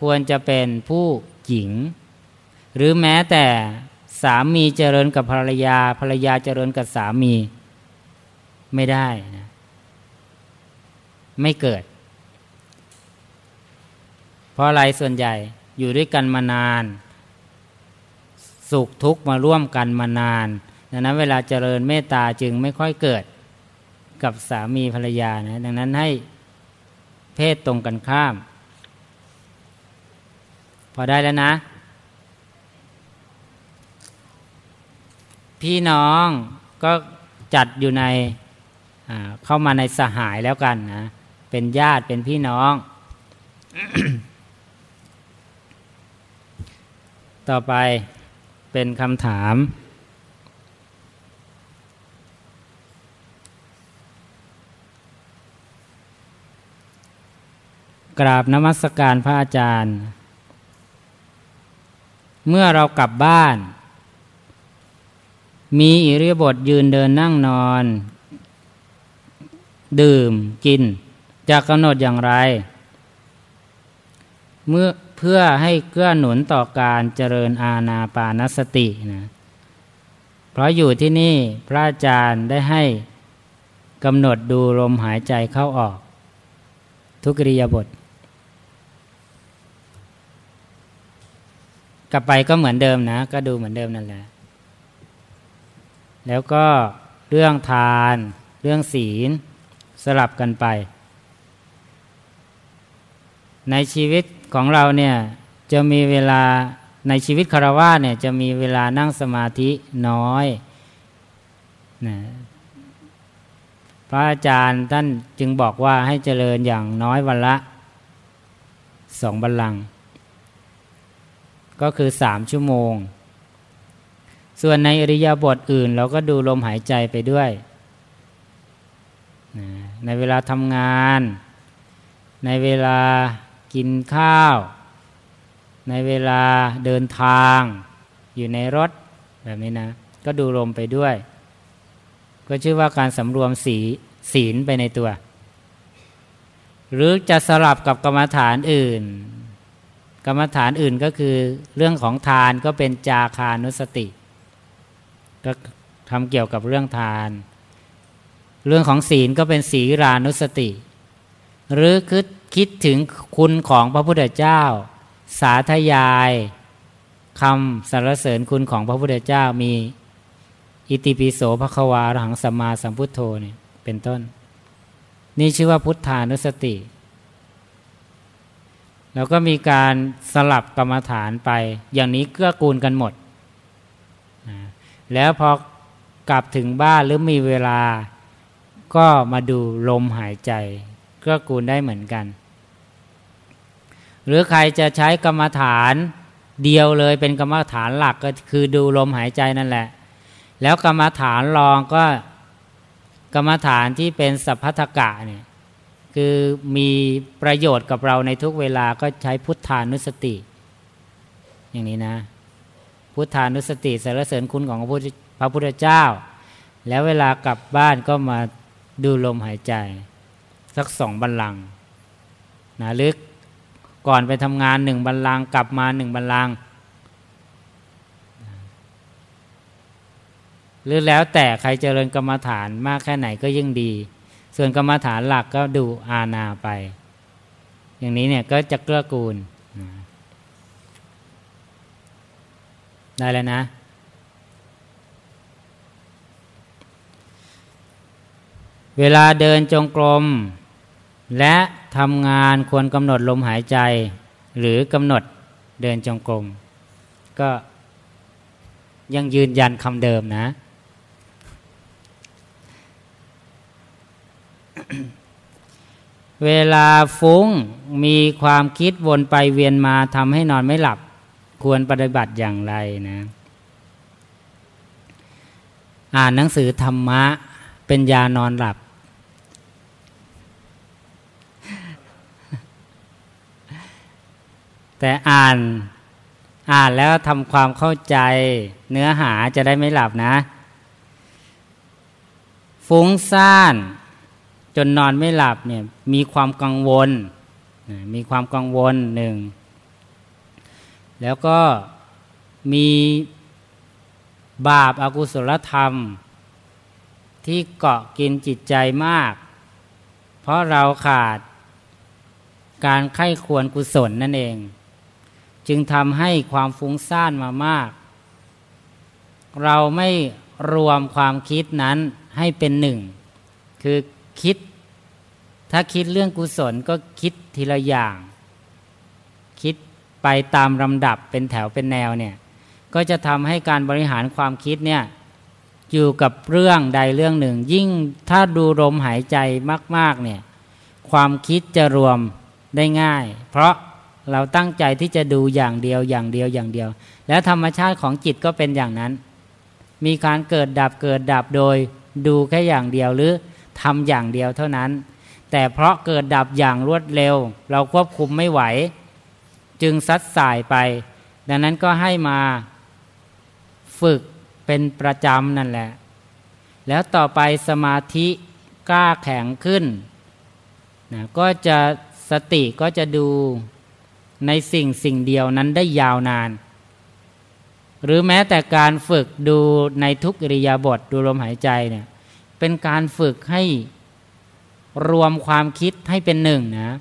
[SPEAKER 1] ควรจะเป็นผู้หญิง หรือแม้แต่สามีเจริญกับภรรยา ภรรยาเจริญกับสามีไม่ได้นะไม่เกิด เพราะอะไรส่วนใหญ่อยู่ด้วยกันมานาน สุขทุกข์มาร่วมกันมานานดังนั้นเวลาเจริญเมตตาจึงไม่ค่อยเกิดกับสามีภรรยานะดังนั้นให้ เพศตรงกันข้าม พอได้แล้วนะ พี่น้องก็จัดอยู่ในเข้ามาในสหายแล้วกันนะ เป็นญาติเป็นพี่น้อง ต่อไปเป็นคำถาม กราบนมัสการพระอาจารย์ เมื่อเรากลับบ้าน มีอิริยาบทยืนเดินนั่งนอน ดื่มกินจะกำหนดอย่างไร เมื่อเพื่อให้เกื้อหนุนต่อการเจริญอาณาปานสตินะเพราะอยู่ที่นี่พระอาจารย์ได้ให้กำหนดดูลมหายใจเข้าออก ทุกริยาบท กลับไปก็เหมือนเดิมนะ ก็ดูเหมือนเดิมนั่นแหละ แล้วก็เรื่องทาน เรื่องศีลสลับกันไป ในชีวิตของเราเนี่ยจะมีเวลาในชีวิตคารวะเนี่ยจะมีเวลานั่งสมาธิน้อยนะพระอาจารย์ท่านจึงบอกว่าให้เจริญอย่างน้อยวันละสองบัลลังก็ ก็คือสามชั่วโมง ส่วนในอริยบทอื่น เราก็ดูลมหายใจไปด้วย ในเวลาทำงาน ในเวลากินข้าว ในเวลาเดินทาง อยู่ในรถแบบนี้นะ ก็ดูลมไปด้วย ก็ชื่อว่าการสำรวมสีศีลไปในตัว หรือจะสลับกับกรรมฐานอื่น กรรมฐานอื่นก็คือเรื่องของทานก็เป็นจาคานุสติ ก็ทำเกี่ยวกับเรื่องทาน เรื่องของศีลก็เป็นศีรานุสติ หรือคิดคิดถึงคุณของพระพุทธเจ้า สาธยายคำสรรเสริญคุณของพระพุทธเจ้ามีอิติปิโสภควาหังสัมมาสัมพุทโธเนี่ยเป็นต้น นี่ชื่อว่าพุทธานุสติ แล้วก็มีการสลับกรรมฐานไป อย่างนี้เกื้อกูลกันหมด แล้วพอกลับถึงบ้านหรือมีเวลาก็มาดูลมหายใจ เกื้อกูลได้เหมือนกัน หรือใครจะใช้กรรมฐานเดียวเลยเป็นกรรมฐานหลักก็คือดูลมหายใจนั่นแหละ แล้วกรรมฐานรองก็กรรมฐานที่เป็นสัพพทกะเนี่ย คือมีประโยชน์กับเราในทุกเวลาก็ใช้พุทธานุสติ อย่างนี้นะ พุทธานุสติสรรเสริญคุณของพระพุทธเจ้า แล้วเวลากลับบ้านก็มาดูลมหายใจ สักสองบัลลังนะลึกก่อนไปทำงานหนึ่งบัลลังกลับมาหนึ่งบัลลังหรือแล้วแต่ใครเจริญกรรมฐานมากแค่ไหนก็ยิ่งดี ส่วนกรรมฐานหลักก็ดูอาณาไป อย่างนี้เนี่ยก็จะเกื้อกูล ได้แล้วนะ เวลาเดินจงกรม และทำงานควรกำหนดลมหายใจ หรือกำหนดเดินจงกรม ก็ยังยืนยันคำเดิมนะ เวลาฟุ้งมีความคิดวนไปเวียนมาทำให้นอนไม่หลับ ควรปฏิบัติอย่างไรนะ อ่านหนังสือธรรมะเป็นยานอนหลับ แต่อ่านอ่านแล้วทำความเข้าใจเนื้อหาจะได้ไม่หลับนะ ฟุ้งซ่าน จนนอนไม่หลับเนี่ยมีความกังวล มีความกังวลหนึ่ง แล้วก็มีบาปอากุศลธรรม ที่เกาะกินจิตใจมาก เพราะเราขาดการไข้ควรกุศลนั่นเอง จึงทำให้ความฟุ้งซ่านมามาก เราไม่รวมความคิดนั้นให้เป็นหนึ่ง คือ คิด ถ้าคิดเรื่องกุศลก็คิดทีละอย่าง คิดไปตามลำดับเป็นแถวเป็นแนวเนี่ยก็จะทำให้การบริหารความคิดเนี่ยอยู่กับเรื่องใดเรื่องหนึ่ง ยิ่งถ้าดูลมหายใจมาก ๆเนี่ยความคิดจะรวมได้ง่าย เพราะเราตั้งใจที่จะดูอย่างเดียวอย่างเดียวอย่างเดียว แล้วธรรมชาติของจิตก็เป็นอย่างนั้น มีการเกิดดับเกิดดับโดยดูแค่อย่างเดียวหรือ ทำอย่างเดียวเท่านั้น แต่เพราะเกิดดับอย่างรวดเร็ว เราควบคุมไม่ไหว จึงซัดสายไป ดังนั้นก็ให้มาฝึกเป็นประจำนั่นแหละ แล้วต่อไปสมาธิกล้าแข็งขึ้นนะก็จะสติก็จะดูในสิ่งสิ่งเดียวนั้นได้ยาวนาน หรือแม้แต่การฝึกดูในทุกอิริยาบถดูลมหายใจเนี่ย เป็นการฝึกให้รวมความคิดให้เป็นหนึ่งนะ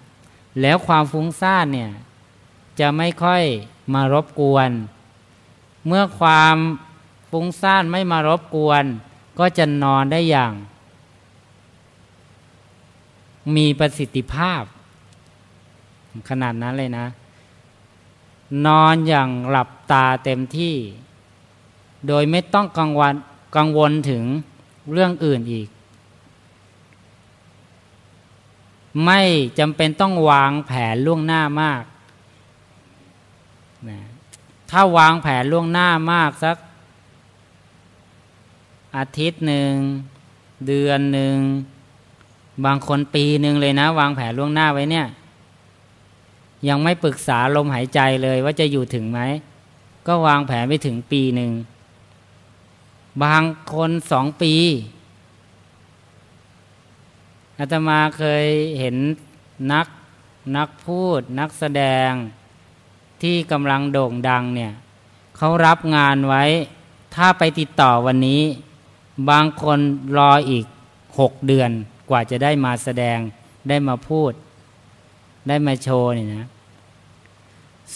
[SPEAKER 1] แล้วความฟุ้งซ่านเนี่ย จะไม่ค่อยมารบกวน เมื่อความฟุ้งซ่านไม่มารบกวน ก็จะนอนได้อย่าง มีประสิทธิภาพ ขนาดนั้นเลยนะ นอนอย่างหลับตาเต็มที่ โดยไม่ต้องกังวลกังวลถึง เรื่องอื่นอีก ไม่จำเป็นต้องวางแผนล่วงหน้ามากนะถ้าวางแผนล่วงหน้ามากสัก อาทิตย์หนึ่ง เดือนหนึ่ง บางคนปีหนึ่งเลยนะ วางแผนล่วงหน้าไว้เนี่ย ยังไม่ปรึกษาลมหายใจเลยว่าจะอยู่ถึงไหม ก็วางแผนไปถึงปีหนึ่ง บางคนสองปีอาตมาเคยเห็นนักนักพูด นักแสดงที่กำลังโด่งดังเนี่ยเขารับงานไว้ ถ้าไปติดต่อวันนี้ บางคนรออีกหกเดือนกว่าจะได้มาแสดงได้มาพูด ได้มาโชว์นี่นะ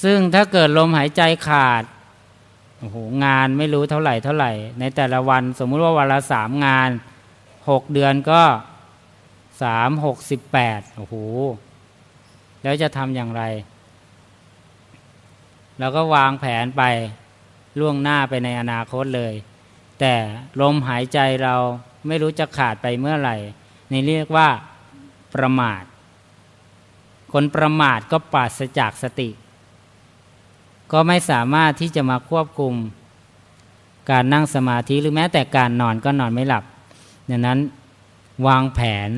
[SPEAKER 1] ซึ่งถ้าเกิดลมหายใจขาด โอ้โหงานไม่รู้เท่าไหร่เท่าไหร่ ในแต่ละวันสมมุติว่าวันละสามงานหกเดือนก็สามหกสิบแปดโอ้โหแล้วจะทำอย่างไรเราก็วางแผนไปล่วงหน้าไปในอนาคตเลย แต่ลมหายใจเราไม่รู้จะขาดไปเมื่อไหร่นี่เรียกว่าประมาท คนประมาทก็ปราศจากสติ ก็ไม่สามารถที่จะมาควบคุมการนั่งสมาธิหรือแม้แต่การนอนก็นอนไม่หลับดังนั้นวางแผน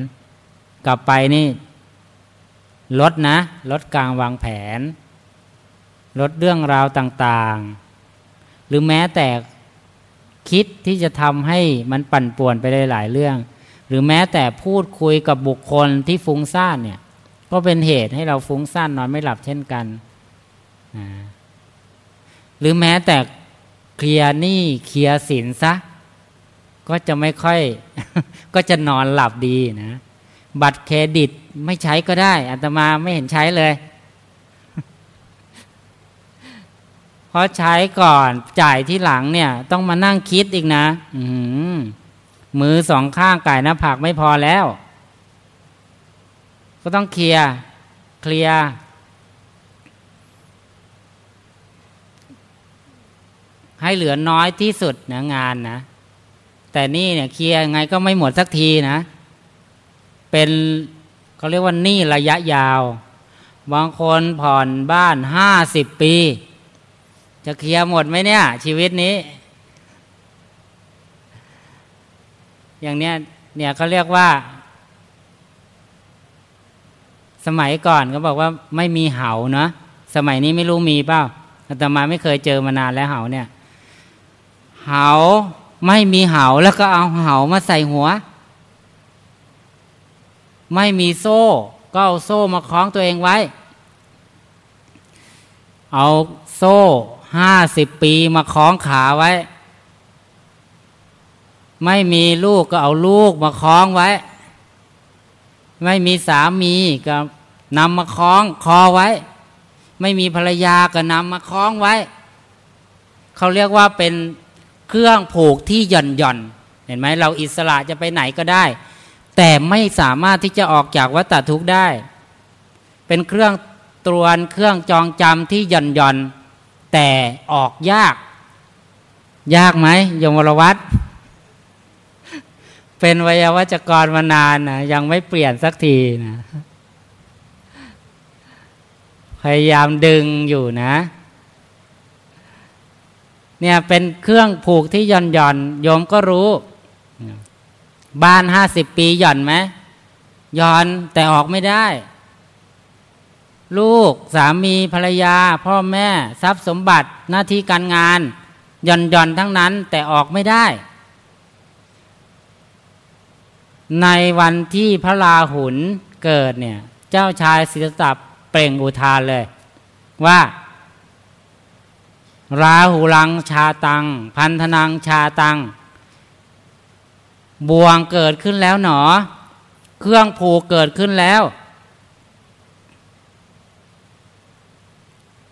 [SPEAKER 1] กลับไปนี่ลดนะลดการวางแผน ลดเรื่องราวต่างๆ หรือแม้แต่คิดที่จะทำให้มันปั่นป่วนไปหลายๆเรื่อง หรือแม้แต่พูดคุยกับบุคคลที่ฟุ้งซ่านเนี่ยก็เป็นเหตุให้เราฟุ้งซ่านนอนไม่หลับเช่นกัน หรือแม้แต่เคลียร์หนี้เคลียร์สินซะ ก็จะไม่ค่อย ก็จะนอนหลับดีนะ บัตรเครดิตไม่ใช้ก็ได้อัตมาไม่เห็นใช้เลยเพราะใช้ก่อนจ่ายที่หลังเนี่ย ต้องมานั่งคิดอีกนะมือสองข้างไก่หน้าผักไม่พอแล้ว ก็ต้องเคลียร์เคลียร์ ให้เหลือน้อยที่สุดนะงานนะ แต่นี่เนี่ยเคลียร์ยังไงก็ไม่หมดสักทีนะ เป็นเขาเรียกว่านี่ระยะยาว บางคนผ่อนบ้านห้าสิบปี จะเคลียร์หมดไหมเนี่ย ชีวิตนี้ อย่างเนี้ยเนี่ยเขาเรียกว่า สมัยก่อนเขาบอกว่าไม่มีเหาเนาะสมัยนี้ไม่รู้มีเปล่าอาตมาไม่เคยเจอมานานแล้วเหาเนี่ย เหาไม่มีเหาแล้วก็เอาเหามาใส่หัว ไม่มีโซ่ ก็เอาโซ่มาคล้องตัวเองไว้ เอาโซ่ห้าสิบปีมาคล้องขาไว้ ไม่มีลูกก็เอาลูกมาคล้องไว้ ไม่มีสามีก็นำมาคล้องคอไว้ ไม่มีภรรยาก็นำมาคล้องไว้ เขาเรียกว่าเป็น เครื่องผูกที่หย่อนหย่อนเห็นไหมเราอิสระจะไปไหนก็ได้ แต่ไม่สามารถที่จะออกจากวัฏทุกข์ได้ เป็นเครื่องตรวนเครื่องจองจำที่หย่อนหย่อนแต่ออกยาก ยากไหมยมวรวัตเป็นวิยวัจกรมานานนะยังไม่เปลี่ยนสักทีนะพยายามดึงอยู่นะ เนี่ยเป็นเครื่องผูกที่ย่อนย่อนโยมก็รู้ บ้านห้าสิบปีหย่อนไหมย่อนแต่ออกไม่ได้ ลูกสามีภรรยา พ่อแม่ทรัพย์สมบัติหน้าที่การงานย่อนย่อนทั้งนั้นแต่ออกไม่ได้ ในวันที่พระราหุลเกิดเนี่ย เจ้าชายศิลศัพท์เปล่งอุทานเลย ว่า ราหูลังชาตัง พันธนังชาตัง บ่วงเกิดขึ้นแล้วหนอ เครื่องผูกเกิดขึ้นแล้ว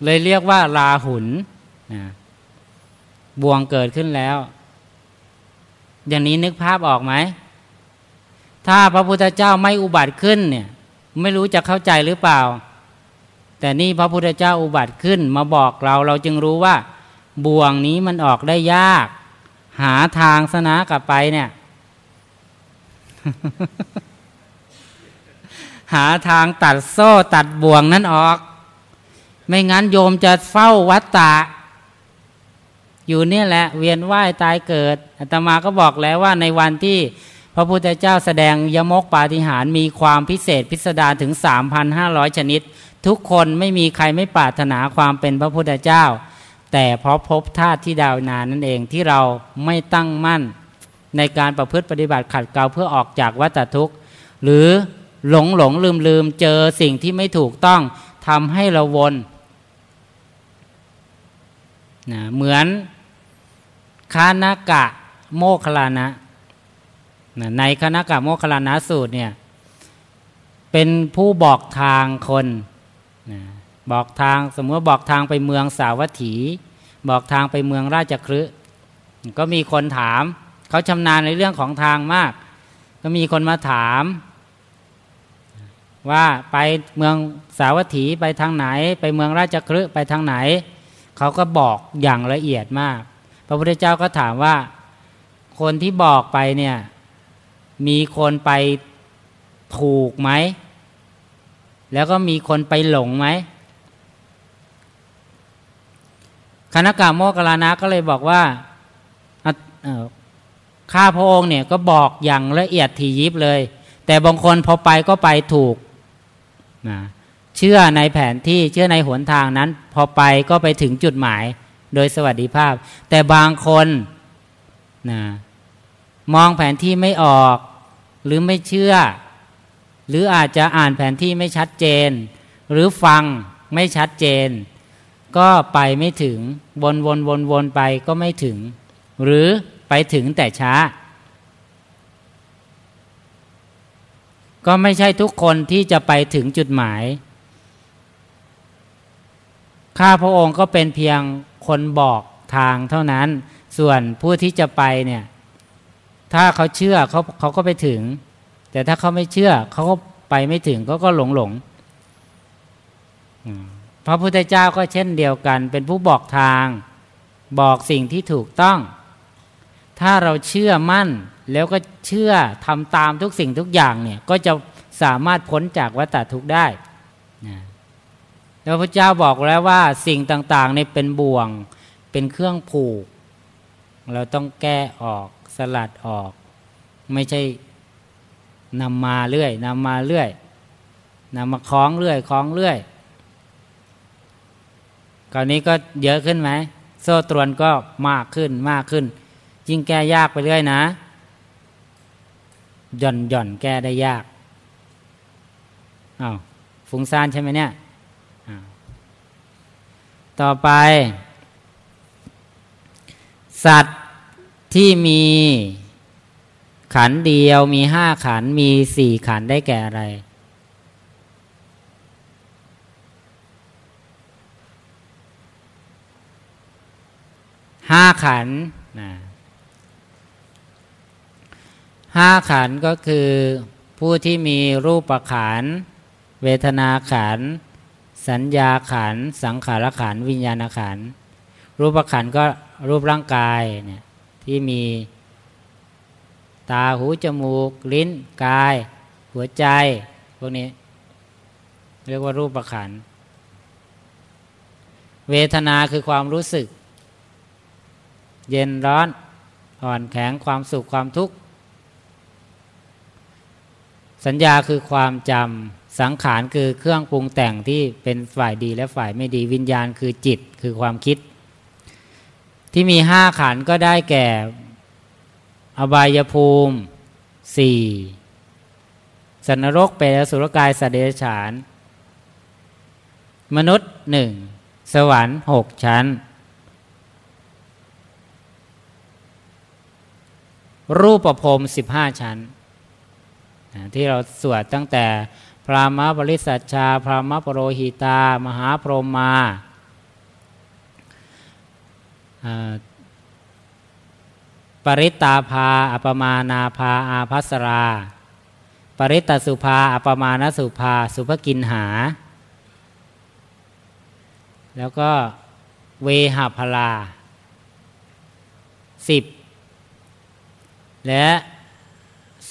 [SPEAKER 1] เลยเรียกว่าราหุนนะบ่วงเกิดขึ้นแล้ว อย่างนี้นึกภาพออกไหม ถ้าพระพุทธเจ้าไม่อุบัติขึ้นเนี่ย ไม่รู้จะเข้าใจหรือเปล่า แต่นี่พระพุทธเจ้าอุบัติขึ้นมาบอกเราเราจึงรู้ว่า บ่วงนี้มันออกได้ยาก หาทางสนะกลับไปเนี่ย หาทางตัดโซ่ตัดบ่วงนั้นออก ไม่งั้นโยมจะเฝ้าวัตตะ อยู่เนี่ยแหละ เวียนว่ายตายเกิดอาตมาก็บอกแล้วว่าในวันที่พระพุทธเจ้าแสดงยมกปาฏิหารมีความพิเศษพิสดารถึง 3,500 ชนิด ทุกคนไม่มีใครไม่ปรารถนาความเป็นพระพุทธเจ้า แต่เพราะพบธาตุที่ดาวนานนั่นเองที่เราไม่ตั้งมั่นในการประพฤติปฏิบัติขัดเกลาเพื่อออกจากวัฏทุกข์หรือหลงหลงลืมลืมเจอสิ่งที่ไม่ถูกต้องทำให้เราวนนะเหมือนคานากะโมคลานะนะในคณะกะโมคลานะสูตรเนี่ยเป็นผู้บอกทางคน บอกทางสมมติบอกทางไปเมืองสาวัตถี บอกทางไปเมืองราชครืก็มีคนถาม เขาชำนาญในเรื่องของทางมาก ก็มีคนมาถาม ว่าไปเมืองสาวัตถีไปทางไหน ไปเมืองราชคฤห์ไปทางไหน เขาก็บอกอย่างละเอียดมาก พระพุทธเจ้าก็ถามว่า คนที่บอกไปเนี่ยมีคนไปถูกไหม แล้วก็มีคนไปหลงไหม คณะกรรมโมกลานะก็เลยบอกว่าข้าพระองค์เนี่ยก็บอกอย่างละเอียดถี่ยิบเลย แต่บางคนพอไปก็ไปถูกนะเชื่อในแผนที่เชื่อในหนทางนั้น พอไปก็ไปถึงจุดหมายโดยสวัสดิภาพ แต่บางคนนะมองแผนที่ไม่ออก หรือไม่เชื่อ หรืออาจจะอ่านแผนที่ไม่ชัดเจน หรือฟังไม่ชัดเจน ก็ไปไม่ถึงวนวนวนวนไปก็ไม่ถึง หรือไปถึงแต่ช้า ก็ไม่ใช่ทุกคนที่จะไปถึงจุดหมาย ข้าพระองค์ก็เป็นเพียงคนบอกทางเท่านั้น ส่วนผู้ที่จะไปเนี่ย ถ้าเขาเชื่อเขาเขาก็ไปถึง แต่ถ้าเขาไม่เชื่อเขาก็ไปไม่ถึงเขาก็หลงหลง พระพุทธเจ้าก็เช่นเดียวกัน เป็นผู้บอกทาง บอกสิ่งที่ถูกต้อง ถ้าเราเชื่อมั่นแล้วก็เชื่อทำตามทุกสิ่งทุกอย่างเนี่ยก็จะสามารถพ้นจากวัฏทุกข์ได้นะแล้วพระเจ้าบอกแล้วว่าสิ่งต่างๆในเป็นบ่วงเป็นเครื่องผูก เราต้องแก้ออกสลัดออก ไม่ใช่นำมาเรื่อยนำมาเรื่อยนำมาคล้องเรื่อยคล้องเรื่อย คราวนี้ก็เยอะขึ้นไหมโซ่ตรวนก็มากขึ้นมากขึ้น ยิ่งแก้ยากไปเรื่อยนะหย่อนหย่อนแก้ได้ยากอา้าวฟุ้งซ่านใช่ไหมเนี่ยต่อไป สัตว์ที่มีขันเดียวมีห้าขันมีสี่ขันได้แก่อะไร ห้าขันนะห้าขันก็คือผู้ที่มีรูปขัน เวทนาขัน สัญญาขัน สังขารขัน วิญญาณขัน รูปขันก็รูปร่างกายเนี่ยที่มีตาหูจมูก ลิ้นกาย หัวใจพวกนี้ เรียกว่ารูปขัน เวทนาคือความรู้สึก เย็นร้อนอ่อนแข็งความสุขความทุกข์ สัญญาคือความจำสังขารคือเครื่องปรุงแต่งที่เป็นฝ่ายดีและฝ่ายไม่ดีวิญญาณคือจิตคือความคิด ที่มีห้าขันก็ได้แก่ อบายภูมิสี่สันนรกเปรสุรกายสเดรัจฉาน มนุษย์หนึ่งสวรรค์หกชั้น รูปประพรมสิบห้าชั้นที่เราสวดตั้งแต่พรามบริสัชชา พรามปโรหิตา มหาพรหมาปริตตาภาอัปมานาภา อาภัสรา ปริตตสุภาอัปมาณสุภา สุภกินหา แล้วก็เวหพลาสิบ และ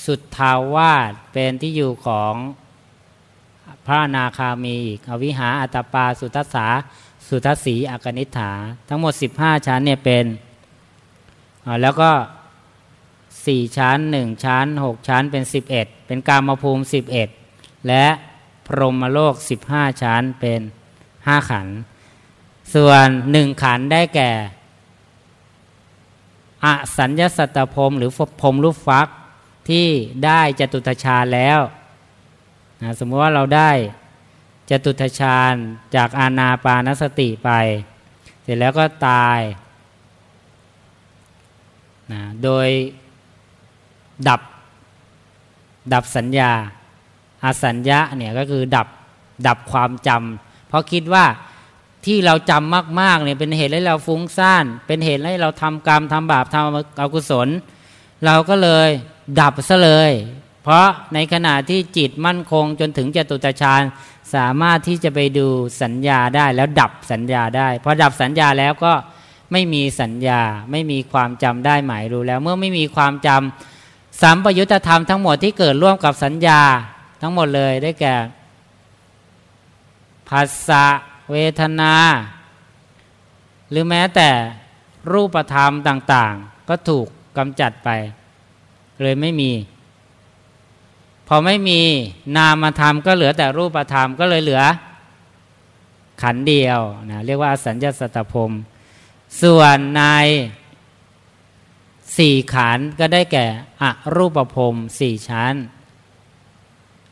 [SPEAKER 1] สุดทาวาสเป็นที่อยู่ของพระนาคามีอีก อวิหาอัตปาสุทัสสาสุทัสสีอกนิฐา ทั้งหมด 15 ชั้นเนี่ยเป็น แล้วก็สี่ชั้นหนึ่งชั้นหกชั้นเป็นสิบเอ็ดเป็นกามภูมิสิบเอ็ดและพรหมโลกสิบห้าชั้นเป็นห้าขัน ส่วนหนึ่งขันได้แก่ อสัญญาสัตตพรมหรือพรมรูปฟักที่ได้จตุตชาแล้วนะสมมติว่าเราได้จตุตชาจากอาณาปานสติไป เสร็จแล้วก็ตายนะโดยดับดับสัญญาอาสัญญาเนี่ยก็คือดับดับความจำเพราะคิดว่า ที่เราจำมากๆเนี่ยเป็นเหตุให้เราฟุ้งซ่าน เป็นเหตุให้เราทำกรรมทำบาปทำอกุศล เราก็เลยดับซะเลย เพราะในขณะที่จิตมั่นคงจนถึงจตุตฌานสามารถที่จะไปดูสัญญาได้แล้วดับสัญญาได้พอดับสัญญาแล้วก็ไม่มีสัญญาไม่มีความจำได้หมายรู้แล้ว เมื่อไม่มีความจำสัมปยุตธรรมทั้งหมดที่เกิดร่วมกับสัญญาทั้งหมดเลยได้แก่ภาษา เวทนา หรือแม้แต่รูปธรรมต่าง ๆ ก็ถูกกำจัดไป เลยไม่มี พอไม่มีนามธรรมก็เหลือแต่รูปธรรมก็เลยเหลือ ขันเดียวนะเรียกว่าสัญญาสัตพรมส่วนในสี่ขันก็ได้แก่อรูปภพสี่ชั้น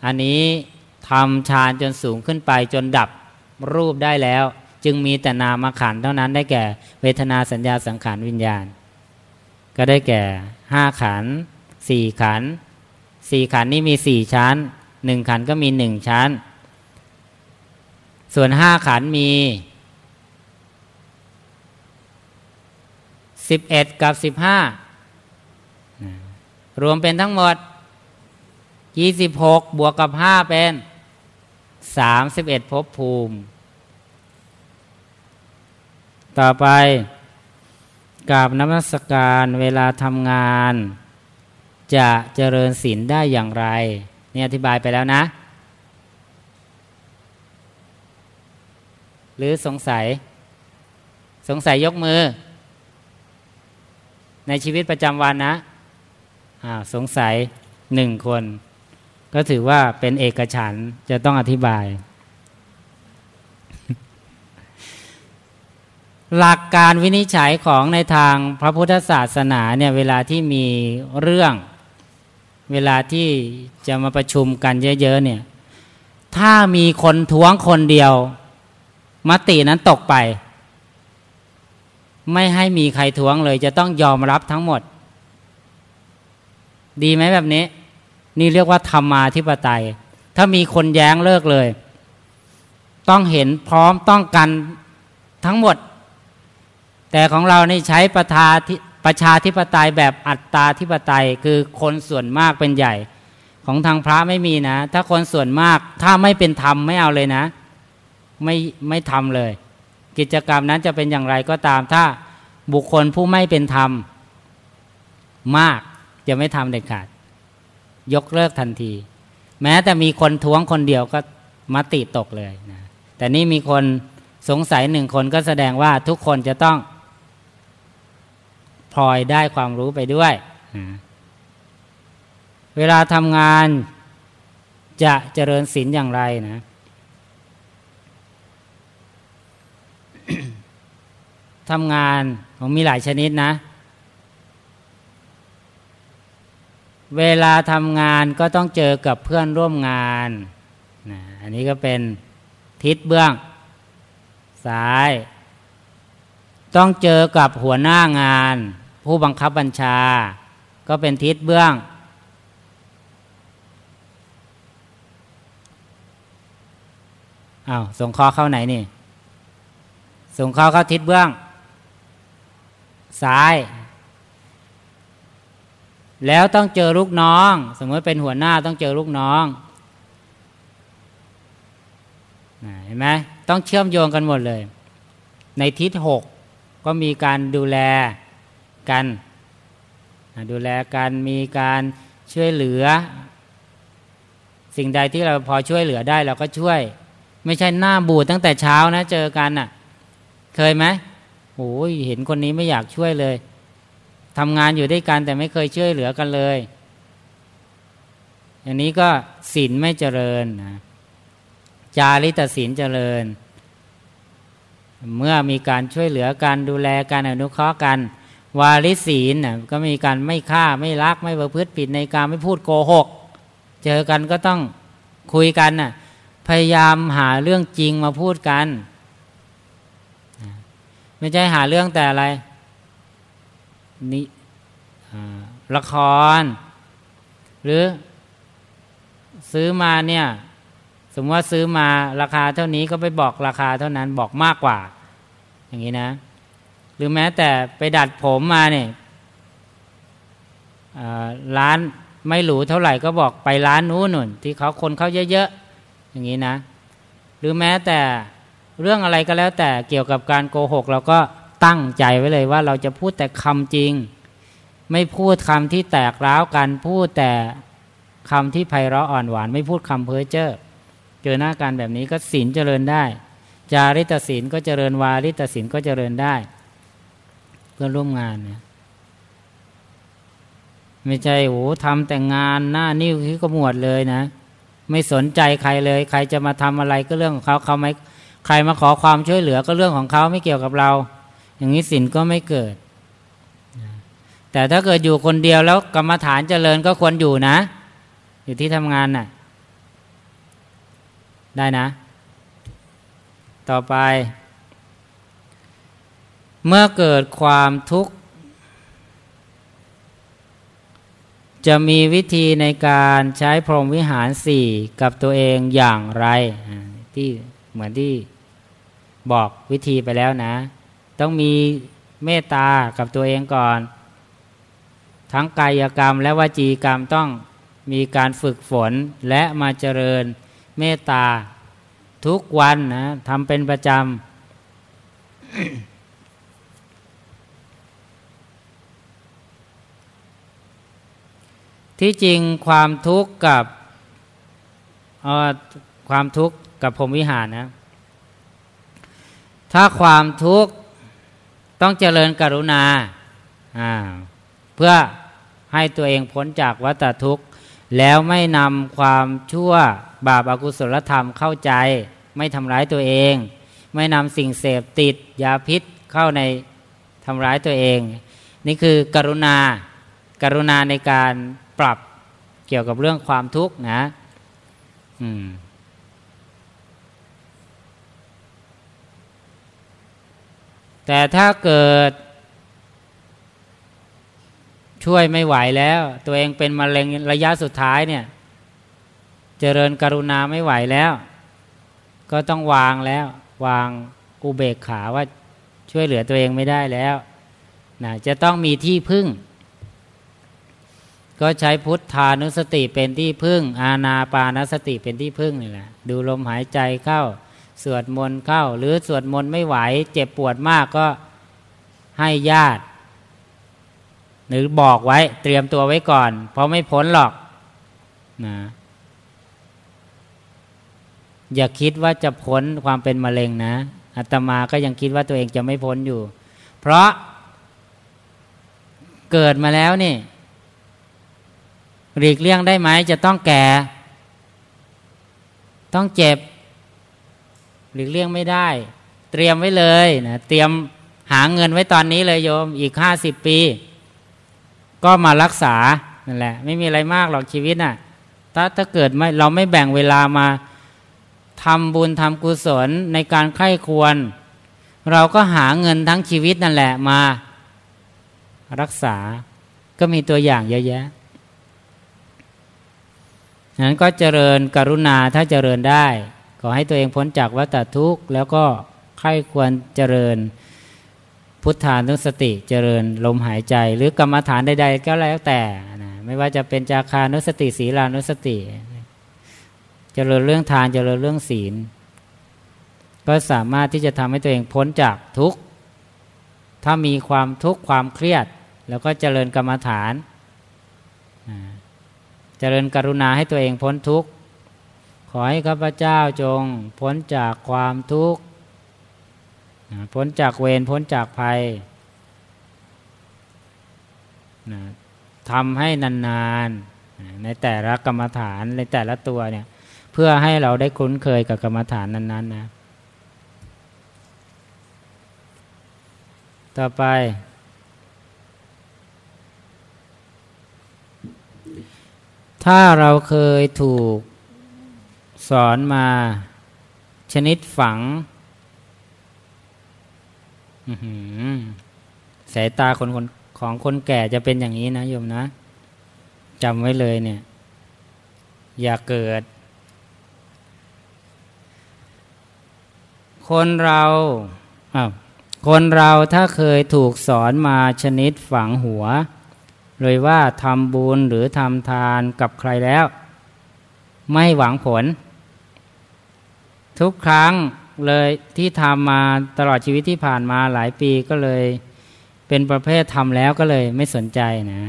[SPEAKER 1] อันนี้ทำฌานจนสูงขึ้นไปจนดับ รูปได้แล้ว จึงมีแต่นามขันเท่านั้นได้แก่ เวทนาสัญญาสังขารวิญญาณ ก็ได้แก่ห้าขันสี่ขันสี่ขันนี้มีสี่ชั้นหนึ่งขันก็มีหนึ่งชั้น ส่วนห้าขันมีสิบเอ็ดกับสิบห้ารวมเป็นทั้งหมดยี่สิบหกบวกกับห้าเป็น สามสิบเอ็ดภพภูมิ ต่อไปกราบน้ำสการเวลาทำงาน จะเจริญศีลได้อย่างไร นี่อธิบายไปแล้วนะ หรือสงสัย สงสัยยกมือ ในชีวิตประจำวันนะสงสัยหนึ่งคน ก็ถือว่าเป็นเอกฉันจะต้องอธิบาย หลักการวินิจฉัยของในทางพระพุทธศาสนาเนี่ยเวลาที่มีเรื่องเวลาที่จะมาประชุมกันเยอะๆเนี่ย ถ้ามีคนท้วงคนเดียว มตินั้นตกไป ไม่ให้มีใครท้วงเลย จะต้องยอมรับทั้งหมด ดีไหมแบบนี้ นี่เรียกว่าธรรมาธิปไตย ถ้ามีคนแย้งเลิกเลย ต้องเห็นพร้อมต้องกันทั้งหมด แต่ของเรานี่ใช้ประธาประชาธิปไตยแบบอัตตาธิปไตยคือคนส่วนมากเป็นใหญ่ ของทางพระไม่มีนะ ถ้าคนส่วนมากถ้าไม่เป็นธรรมไม่เอาเลยนะ ไม่ไม่ทำเลย กิจกรรมนั้นจะเป็นอย่างไรก็ตาม ถ้าบุคคลผู้ไม่เป็นธรรมมากจะไม่ทำเด็ดขาด ยกเลิกทันที แม้แต่มีคนท้วงคนเดียวก็มติตกเลยนะแต่นี่มีคนสงสัยหนึ่งคนก็แสดงว่าทุกคนจะต้องพลอยได้ความรู้ไปด้วยนะเวลาทำงานจะเจริญศีลอย่างไรนะทำงานของมีหลายชนิดนะ เวลาทำงานก็ต้องเจอกับเพื่อนร่วมงานนะอันนี้ก็เป็นทิศเบื้อง ซ้าย ต้องเจอกับหัวหน้างาน ผู้บังคับบัญชา ก็เป็นทิศเบื้องอา้าวส่งข้อเข้าไหนนี่ ส่งข้อเข้าทิศเบื้อง ซ้าย แล้วต้องเจอลูกน้อง สมมติเป็นหัวหน้าต้องเจอลูกน้องเห็นไหมต้องเชื่อมโยงกันหมดเลย ในทิศหกก็มีการดูแลกันดูแลกันมีการช่วยเหลือ สิ่งใดที่เราพอช่วยเหลือได้เราก็ช่วย ไม่ใช่หน้าบูดตั้งแต่เช้านะ เจอกันน่ะ เคยไหมโอ้ยเห็นคนนี้ไม่อยากช่วยเลย ทำงานอยู่ด้วยกันแต่ไม่เคยช่วยเหลือกันเลย อย่างนี้ก็ศีลไม่เจริญนะจาริตศีลเจริญ เมื่อมีการช่วยเหลือกันดูแลกันอนุเคราะห์กัน วาริศีลนะก็มีการไม่ฆ่าไม่ลักไม่ประพฤติผิดในการไม่พูดโกหก เจอกันก็ต้องคุยกันนะ่ะพยายามหาเรื่องจริงมาพูดกัน ไม่ใช่หาเรื่องแต่อะไร นี่ละคร หรือซื้อมาเนี่ย สมมติว่าซื้อมาราคาเท่านี้ก็ไปบอกราคาเท่านั้นบอกมากกว่า อย่างนี้นะ หรือแม้แต่ไปดัดผมมาเนี่ยร้านไม่หรูเท่าไหร่ก็บอกไปร้านนู้นนุ่น ที่เขาคนเขาเยอะๆอย่างนี้นะ หรือแม้แต่เรื่องอะไรก็แล้วแต่เกี่ยวกับการโกหกเราก็ ตั้งใจไว้เลยว่าเราจะพูดแต่คำจริง ไม่พูดคำที่แตกร้าวกันพูดแต่คำที่ไพเราะอ่อนหวาน ไม่พูดคำเพ้อเจ้อเจอหน้าการแบบนี้ก็ศีลเจริญได้ จาริตศีลก็เจริญวาริตศีลก็เจริญได้ เพื่อร่วมงานเนี่ยไม่ใช่โอ้ทำแต่งานหน้านิ้วที่ก็หมวดเลยนะ ไม่สนใจใครเลย ใครจะมาทำอะไรก็เรื่องของเขาเขาไม่ใครมาขอความช่วยเหลือก็เรื่องของเขาไม่เกี่ยวกับเรา อย่างนี้ศีลก็ไม่เกิด แต่ถ้าเกิดอยู่คนเดียวแล้วกรรมฐานเจริญก็ควรอยู่นะ อยู่ที่ทำงานน่ะ ได้นะ ต่อไป เมื่อเกิดความทุกข์ จะมีวิธีในการใช้พรหมวิหารสี่กับตัวเองอย่างไรที่เหมือนที่บอกวิธีไปแล้วนะ ต้องมีเมตตากับตัวเองก่อน ทั้งกายกรรมและวจีกรรมต้องมีการฝึกฝนและมาเจริญเมตตาทุกวันนะทำเป็นประจำที่จริงความทุกข์กับความทุกข์กับพรมวิหารนะ ถ้าความทุกข์ ต้องเจริญกรุณาเพื่อให้ตัวเองพ้นจากวัฏทุกข์ แล้วไม่นำความชั่วบาปอากุศลธรรมเข้าใจ ไม่ทำร้ายตัวเอง ไม่นำสิ่งเสพติดยาพิษเข้าในทำร้ายตัวเอง นี่คือกรุณาการุณาในการปรับเกี่ยวกับเรื่องความทุกข์นะ อืม แต่ถ้าเกิด ช่วยไม่ไหวแล้ว ตัวเองเป็นมะเร็งระยะสุดท้ายเนี่ย เจริญกรุณาไม่ไหวแล้ว ก็ต้องวางแล้ว วางอุเบกขาว่าช่วยเหลือตัวเองไม่ได้แล้วนะจะต้องมีที่พึ่ง ก็ใช้พุทธานุสติเป็นที่พึ่ง อาณาปานสติเป็นที่พึ่งนี่แหละดูลมหายใจเข้า สวดมนต์เข้า หรือสวดมนต์ไม่ไหว เจ็บปวดมากก็ให้ญาติ หรือบอกไว้เตรียมตัวไว้ก่อน เพราะไม่พ้นหรอกนะอย่าคิดว่าจะพ้นความเป็นมะเร็งนะอาตมาก็ยังคิดว่าตัวเองจะไม่พ้นอยู่ เพราะเกิดมาแล้วนี่หลีกเลี่ยงได้ไหมจะต้องแก่ ต้องเจ็บ หลีกเลี่ยงไม่ได้ เตรียมไว้เลยนะเตรียมหาเงินไว้ตอนนี้เลยโยมอีกห้าสิบปี ก็มารักษานั่นแหละ ไม่มีอะไรมากหรอกชีวิตน่ะ ถ้าถ้าเกิดไม่เราไม่แบ่งเวลามาทำบุญทำกุศลในการไข้ควร เราก็หาเงินทั้งชีวิตนั่นแหละมา รักษาก็มีตัวอย่างเยอะแยะนั้นก็เจริญกรุณาถ้าเจริญได้ ขอให้ตัวเองพ้นจากวัฏทุกข์ แล้วก็ใครควรเจริญพุทธานุสติเจริญลมหายใจ หรือกรรมฐานใด ๆ ก็แล้วแต่นะไม่ว่าจะเป็นจาคานุสติศีลานุสติ เจริญเรื่องทานเจริญเรื่องศีล ก็สามารถที่จะทำให้ตัวเองพ้นจากทุกข์ ถ้ามีความทุกข์ความเครียด แล้วก็เจริญกรรมฐาน เจริญกรุณาให้ตัวเองพ้นทุกข์ ขอให้ข้าพเจ้าจงพ้นจากความทุกข์ พ้นจากเวรพ้นจากภัยทำให้นานๆ ในแต่ละกรรมฐานในแต่ละตัวเนี่ย เพื่อให้เราได้คุ้นเคยกับกรรมฐานนั้นๆนะต่อไปถ้าเราเคยถูก สอนมา ชนิดฝังสายตาคนคนของคนแก่จะเป็นอย่างนี้นะโยมนะจำไว้เลยเนี่ย อย่าเกิด คนเราอ้าวคนเราถ้าเคยถูกสอนมาชนิดฝังหัว เลยว่าทำบุญหรือทำทานกับใครแล้ว ไม่หวังผล ทุกครั้งเลยที่ทำมาตลอดชีวิตที่ผ่านมาหลายปีก็เลย เป็นประเภททำแล้วก็เลยไม่สนใจนะ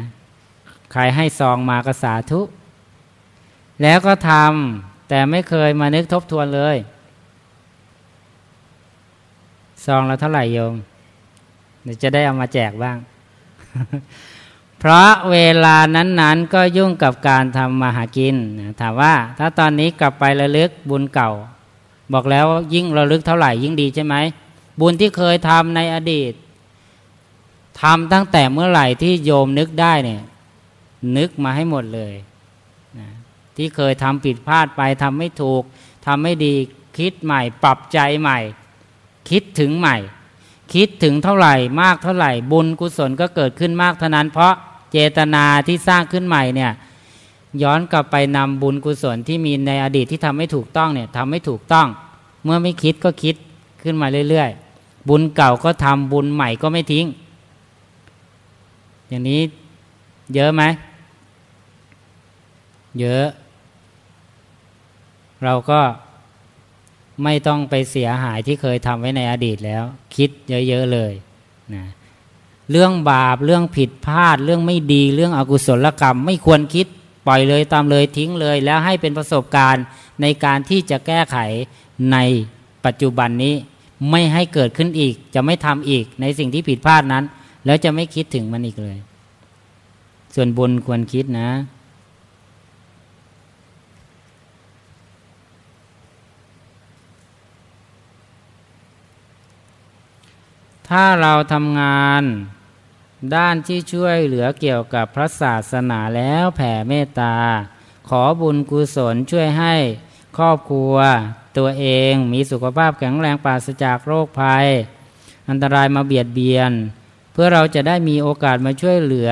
[SPEAKER 1] ใครให้ซองมาก็สาธุ แล้วก็ทำแต่ไม่เคยมานึกทบทวนเลย ซองเราเท่าไหร่โยมเดี๋ยวจะได้เอามาแจกบ้าง เพราะเวลานั้น ๆ ก็ยุ่งกับการทำมาหากิน ถามว่า ถ้าตอนนี้กลับไประลึกบุญเก่า บอกแล้วยิ่งระลึกเท่าไหร่ยิ่งดีใช่ไหมบุญที่เคยทำในอดีตทำตั้งแต่เมื่อไหร่ที่โยมนึกได้เนี่ยนึกมาให้หมดเลยนะที่เคยทำผิดพลาดไปทำไม่ถูกทำไม่ดีคิดใหม่ ปรับใจใหม่ คิดถึงใหม่ คิดถึงเท่าไหร่มากเท่าไหร่ บุญกุศลก็เกิดขึ้นมากเท่านั้น เพราะเจตนาที่สร้างขึ้นใหม่เนี่ย ย้อนกลับไปนำบุญกุศลที่มีในอดีตที่ทำไม่ถูกต้องเนี่ยทำไม่ถูกต้อง เมื่อไม่คิดก็คิดขึ้นมาเรื่อยๆ บุญเก่าก็ทำบุญใหม่ก็ไม่ทิ้ง อย่างนี้เยอะไหม เยอะ เราก็ไม่ต้องไปเสียหายที่เคยทำไว้ในอดีตแล้ว คิดเยอะๆเลยนะเรื่องบาปเรื่องผิดพลาด เรื่องไม่ดีเรื่องอกุศลกรรม ไม่ควรคิด ปล่อยเลยตามเลยทิ้งเลย แล้วให้เป็นประสบการณ์ในการที่จะแก้ไขในปัจจุบันนี้ ไม่ให้เกิดขึ้นอีก จะไม่ทำอีกในสิ่งที่ผิดพลาดนั้น แล้วจะไม่คิดถึงมันอีกเลย ส่วนบุญควรคิดนะถ้าเราทำงาน ด้านที่ช่วยเหลือเกี่ยวกับพระศาสนาแล้วแผ่เมตตา ขอบุญกุศลช่วยให้ครอบครัว ตัวเองมีสุขภาพแข็งแรงปราศจากโรคภัย อันตรายมาเบียดเบียน เพื่อเราจะได้มีโอกาสมาช่วยเหลือ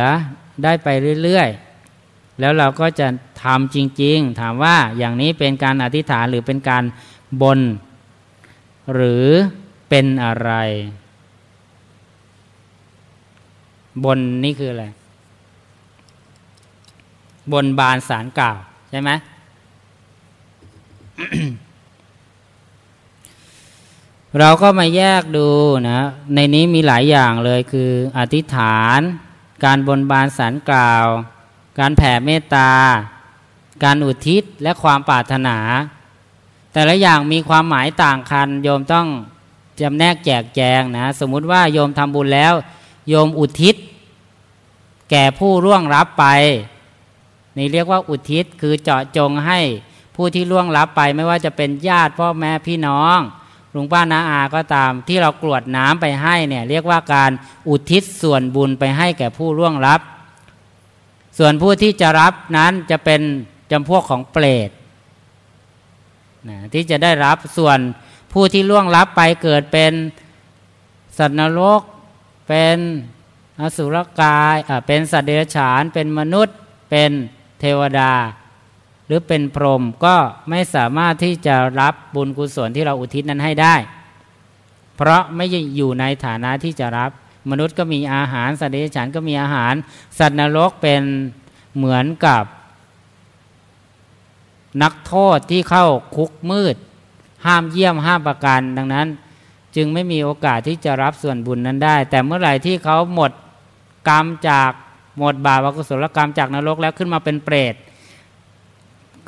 [SPEAKER 1] ได้ไปเรื่อยๆ แล้วเราก็จะทำจริงๆ ถามว่าอย่างนี้เป็นการอธิษฐานหรือเป็นการบน หรือเป็นอะไร บนนี่คืออะไร บนบานสารกล่าว ใช่ไหมเราก็มาแยกดูนะ ในนี้มีหลายอย่างเลยคืออธิษฐาน การบนบานสารกล่าว การแผ่เมตตา การอุทิศและความปรารถนา แต่ละอย่างมีความหมายต่างกัน โยมต้องจำแนกแจกแจงนะ สมมุติว่าโยมทำบุญแล้ว โยมอุทิศ แก่ผู้ร่วงรับไป นี่เรียกว่าอุทิศคือเจาะจงให้ผู้ที่ล่วงรับไปไม่ว่าจะเป็นญาติพ่อแม่พี่น้องลุงป้านาอาก็ตามที่เรากรวดน้ำไปให้เนี่ยเรียกว่าการอุทิศส่วนบุญไปให้แก่ผู้ร่วงรับ ส่วนผู้ที่จะรับนั้นจะเป็นจำพวกของเปรตนะที่จะได้รับส่วนผู้ที่ล่วงรับไปเกิดเป็นสัตว์นรก เป็นอสุรกายเป็นสัตว์เดรัจฉาน เป็นมนุษย์ เป็นเทวดา หรือเป็นพรหมก็ไม่สามารถที่จะรับบุญกุศลที่เราอุทิศนั้นให้ได้ เพราะไม่อยู่ในฐานะที่จะรับ มนุษย์ก็มีอาหาร สัตว์เดรัจฉานก็มีอาหาร สัตว์นรกเป็นเหมือนกับ นักโทษที่เข้าคุกมืด ห้ามเยี่ยมห้ามประกันดังนั้น จึงไม่มีโอกาสที่จะรับส่วนบุญนั้นได้ แต่เมื่อไหร่ที่เขาหมดกรรมจากหมดบาปอกุศลกรรมจากนรกแล้วขึ้นมาเป็นเปรต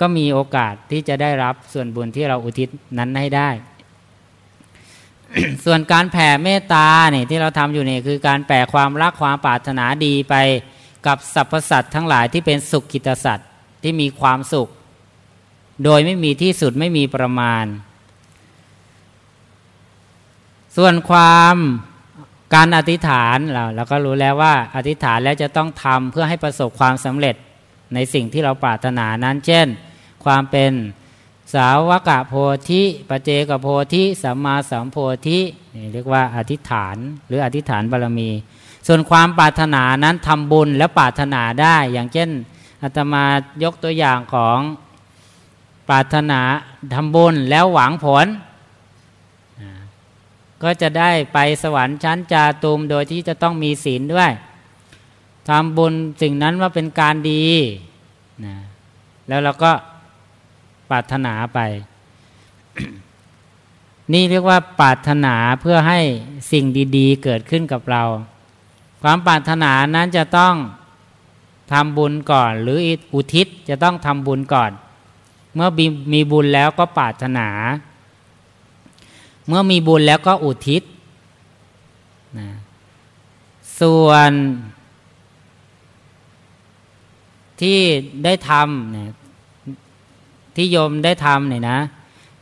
[SPEAKER 1] ก็มีโอกาสที่จะได้รับส่วนบุญที่เราอุทิศนั้นให้ได้ ส่วนการแผ่เมตตาเนี่ยที่เราทำอยู่เนี่ยคือการแผ่ความรักความปรารถนาดีไปกับสรรพสัตว์ทั้งหลายที่เป็นสุขกิตสัตว์ที่มีความสุข โดยไม่มีที่สุดไม่มีประมาณ ส่วนความการอธิษฐานเราเราก็รู้แล้วว่าอธิษฐานแล้วจะต้องทำเพื่อให้ประสบความสำเร็จในสิ่งที่เราปรารถนานั้น เช่น ความเป็นสาวกะโพธิปเจกโพธิสัมมาสัมโพธินี่เรียกว่าอธิษฐานหรืออธิษฐานบารมี ส่วนความปรารถนานั้นทำบุญแล้วปรารถนาได้อย่างเช่นอาตมายกตัวอย่างของปรารถนาทำบุญแล้วหวังผล ก็จะได้ไปสวรรค์ชั้นจาตุมโดยที่จะต้องมีศีลด้วยทำบุญสิ่งนั้นว่าเป็นการดีนะแล้วเราก็ปรารถนาไป นี่เรียกว่าปรารถนาเพื่อให้สิ่งดีๆ เกิดขึ้นกับเรา ความปรารถนานั้นจะต้องทำบุญก่อน หรืออุทิศจะต้องทำบุญก่อน เมื่อมีบุญแล้วก็ปรารถนา เมื่อมีบุญแล้วก็อุทิศนะส่วนที่ได้ทำเนี่ยที่โยมได้ทำเนี่ยนะ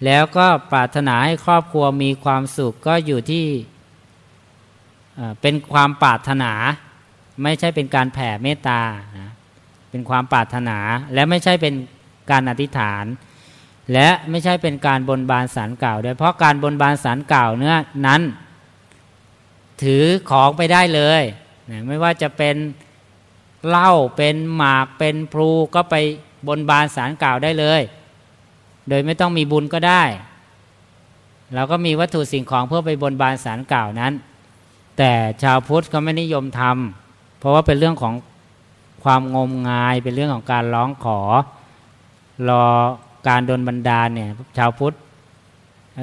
[SPEAKER 1] แล้วก็ปรารถนาให้ครอบครัวมีความสุขก็อยู่ที่เป็นความปรารถนา ไม่ใช่เป็นการแผ่เมตตานะเป็นความปรารถนาและไม่ใช่เป็นการอธิษฐาน และไม่ใช่เป็นการบนบานสารกล่าวด้วยเพราะการบนบานสารกล่าวเนื้อนั้น ถือของไปได้เลยไม่ว่าจะเป็นเหล้าเป็นหมากเป็นพลูก็ไปบนบานสารกล่าวได้เลย โดยไม่ต้องมีบุญก็ได้ เราก็มีวัตถุสิ่งของเพื่อไปบนบานสารกล่าวนั้น แต่ชาวพุทธก็ไม่นิยมทำเพราะว่าเป็นเรื่องของความงมงายเป็นเรื่องของการร้องขอรอ การโดนบันดาลเนี่ยชาวพุทธ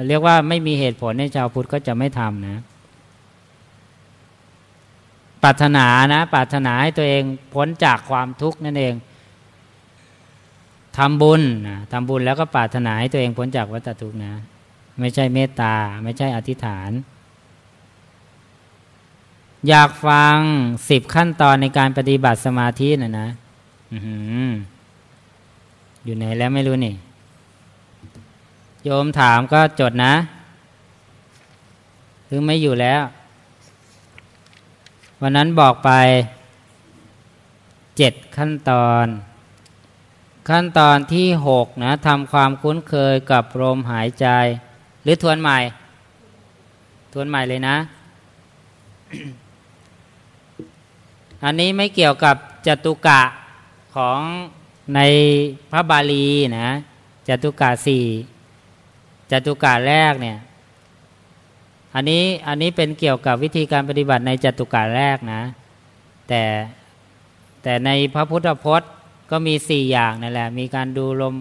[SPEAKER 1] เรียกว่าไม่มีเหตุผลในชาวพุทธก็จะไม่ทำนะปรารถนานะปรารถนาให้ตัวเองพ้นจากความทุกข์นั่นเองทำบุญนะทำบุญแล้วก็ปรารถนาให้ตัวเองพ้นจากวัฏทุกข์นะ ไม่ใช่เมตตา ไม่ใช่อธิษฐาน อยากฟังสิบขั้นตอนในการปฏิบัติสมาธินะนะอยู่ไหนแล้วไม่รู้นี่ โยมถามก็จดนะ หรือไม่อยู่แล้ว วันนั้นบอกไปเจ็ดขั้นตอน ขั้นตอนที่หกนะทำความคุ้นเคยกับลมหายใจ หรือทวนใหม่ ทวนใหม่เลยนะ อันนี้ไม่เกี่ยวกับจตุกะของในพระบาลีนะจตุกะสี่ จตุกาแรกเนี่ย อันนี้อันนี้เป็นเกี่ยวกับวิธีการปฏิบัติในจตุกาแรกนะ แต่แต่ในพระพุทธพจน์ก็มีสี่อย่างนั่นแหละ มีการดูลม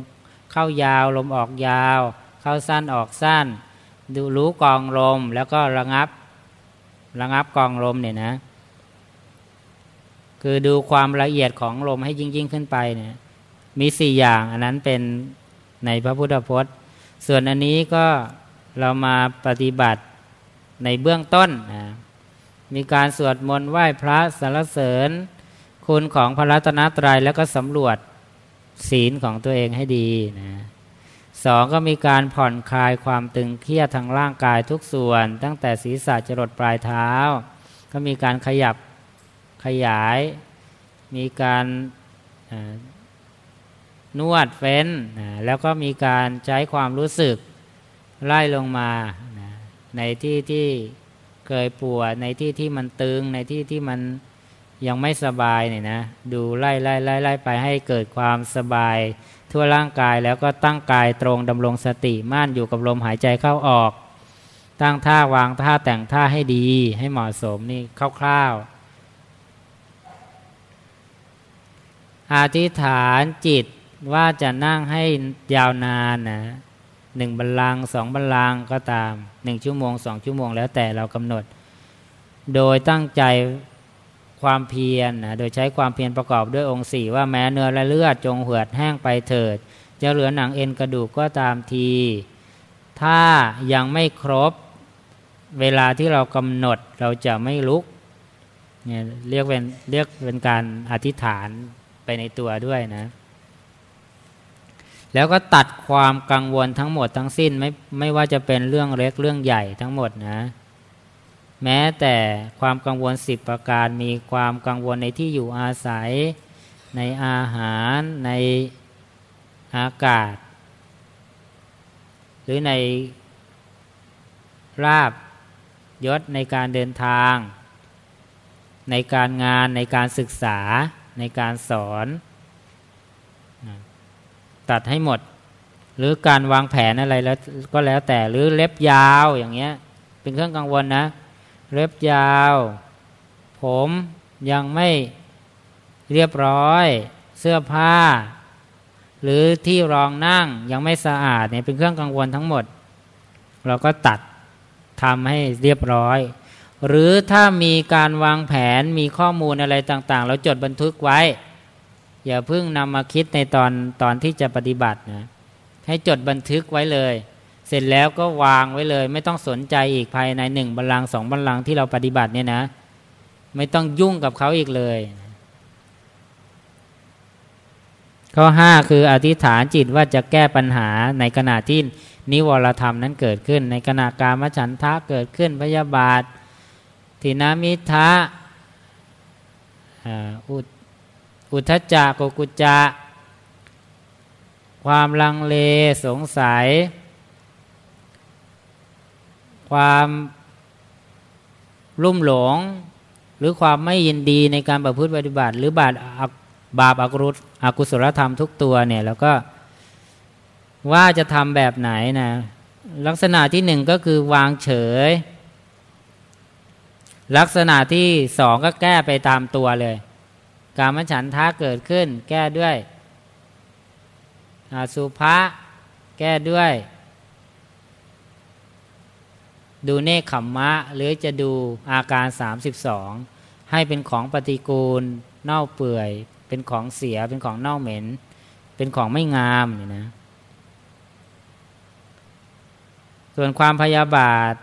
[SPEAKER 1] เข้ายาว ลมออกยาว เข้าสั้นออกสั้น ดูรู้กองลมแล้วก็ระงับระงับกองลมเนี่ยนะ คือดูความละเอียดของลมให้ยิ่งยิ่งขึ้นไปเนี่ย มีสี่อย่าง อันนั้นเป็นในพระพุทธพจน์ ส่วนอันนี้ก็เรามาปฏิบัติในเบื้องต้นนะมีการสวดมนต์ไหว้พระสรรเสริญ คุณของพระรัตนตรัยแล้วก็สำรวจศีลของตัวเองให้ดีนะสองก็มีการผ่อนคลายความตึงเครียดทางร่างกายทุกส่วน ตั้งแต่ศีรษะจรดปลายเท้า ก็มีการขยับขยาย มีการ นวดเฟ้นนะแล้วก็มีการใช้ความรู้สึกไล่ลงมานะในที่ที่เคยปวดในที่ที่มันตึง ในที่ที่มันยังไม่สบายเนี่ยนะ ดูไล่ไล่ไล่ไล่ไปให้เกิดความสบาย ทั่วร่างกายแล้วก็ตั้งกายตรงดำรงสติมั่นอยู่กับลมหายใจเข้าออก ตั้งท่าวางท่าแต่งท่าให้ดี ให้เหมาะสมนี่คร่าวๆอธิษฐานจิต ว่าจะนั่งให้ยาวนานนะหนึ่งบัลลังสองบัลลังก็ตามหนึ่งชั่วโมงสองชั่วโมงแล้วแต่เรากำหนด โดยตั้งใจความเพียรนะโดยใช้ความเพียรประกอบด้วยองค์สี่ว่าแม้เนื้อและเลือดจงเหือดแห้งไปเถิด จะเหลือหนังเอ็นกระดูกก็ตามที ถ้ายังไม่ครบเวลาที่เรากำหนดเราจะไม่ลุกเนี่ยเรียกเป็นเรียกเป็นการอธิษฐานไปในตัวด้วยนะ แล้วก็ตัดความกังวลทั้งหมดทั้งสิ้นไม่ไม่ว่าจะเป็นเรื่องเล็กเรื่องใหญ่ทั้งหมดนะ แม้แต่ความกังวลสิบประการมีความกังวลในที่อยู่อาศัย ในอาหารในอากาศ หรือในราบยศในการเดินทาง ในการงานในการศึกษาในการสอน ตัดให้หมด หรือการวางแผนอะไรแล้วก็แล้วแต่หรือเล็บยาวอย่างเงี้ย เป็นเครื่องกังวลนะ เล็บยาว ผมยังไม่เรียบร้อย เสื้อผ้า หรือที่รองนั่งยังไม่สะอาดเนี่ยเป็นเครื่องกังวลทั้งหมด เราก็ตัดทำให้เรียบร้อย หรือถ้ามีการวางแผนมีข้อมูลอะไรต่าง ๆ เราจดบันทึกไว้ อย่าเพิ่งนำมาคิดในตอนตอนที่จะปฏิบัตินะให้จดบันทึกไว้เลย เสร็จแล้วก็วางไว้เลย ไม่ต้องสนใจอีกภายในหนึ่งบัลลังสองบัลลังที่เราปฏิบัติเนี่ยนะ ไม่ต้องยุ่งกับเขาอีกเลย ข้อห้าคืออธิษฐานจิตว่าจะแก้ปัญหาในขณะที่นิวรธรรมนั้นเกิดขึ้น ในขณะการมฉันทะเกิดขึ้นพยาบาททินามิทะอุ อุทจจะกกุจจะความลังเลสงสัย ความรุ่มหลง หรือความไม่ยินดีในการประพฤติปฏิบัติ หรือบาปบาปอกุศอกุศลธรรมทุกตัวเนี่ยแล้วก็ว่าจะทำแบบไหนนะลักษณะที่หนึ่งก็คือวางเฉย ลักษณะที่สองก็แก้ไปตามตัวเลย การมฉันทะเกิดขึ้น แก้ด้วยอาสุภะแก้ด้วย ดูเนคขมมะ หรือจะดูอาการ 32 ให้เป็นของปฏิกูล เน่าเปื่อย เป็นของเสียเป็นของเน่าเหม็น เป็นของไม่งามเนี่ยนะส่วนความพยาบาท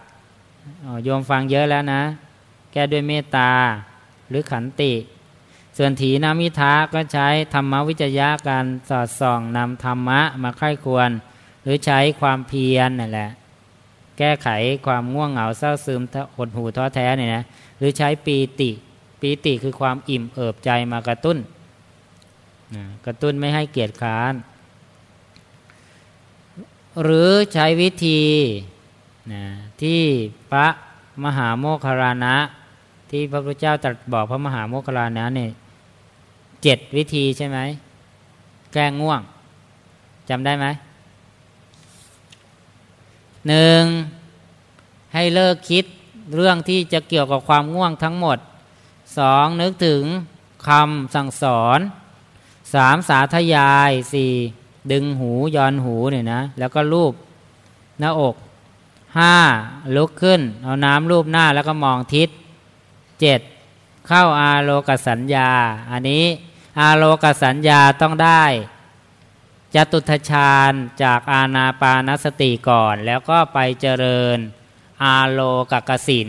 [SPEAKER 1] โยมฟังเยอะแล้วนะ แก้ด้วยเมตตาหรือขันติ ส่วนถีนามิทะก็ใช้ธรรมวิจยะการสอดส่องนำธรรมะมาไข้ควร หรือใช้ความเพียรนั่นแหละ แก้ไขความง่วงเหงาเศร้าซึมหดหูท้อแท้เนี่ยนะหรือใช้ปีติปีติคือความอิ่มเอิบใจมากระตุ้นนะกระตุ้นไม่ให้เกียจค้าน หรือใช้วิธีนะที่พระมหาโมคคารานะ ที่พระพุทธเจ้าตรัสบอกพระมหาโมคคารานะเนี่ย เจ็ดวิธีใช่ไหม แก้ง่วงจำได้ไหมหนึ่งให้เลิกคิดเรื่องที่จะเกี่ยวกับความง่วงทั้งหมดสองนึกถึงคำสั่งสอนสามสาธยายสี่ดึงหูย้อนหูเนี่ยนะ แล้วก็รูปหน้าอกห้าลุกขึ้น เอาน้ำรูปหน้าแล้วก็มองทิศเจ็ดเข้าอาโลกสัญญา อันนี้ อาโลกสัญญาต้องได้จตุทชาญจากอาณาปานสติก่อน แล้วก็ไปเจริญอาโลกกสิน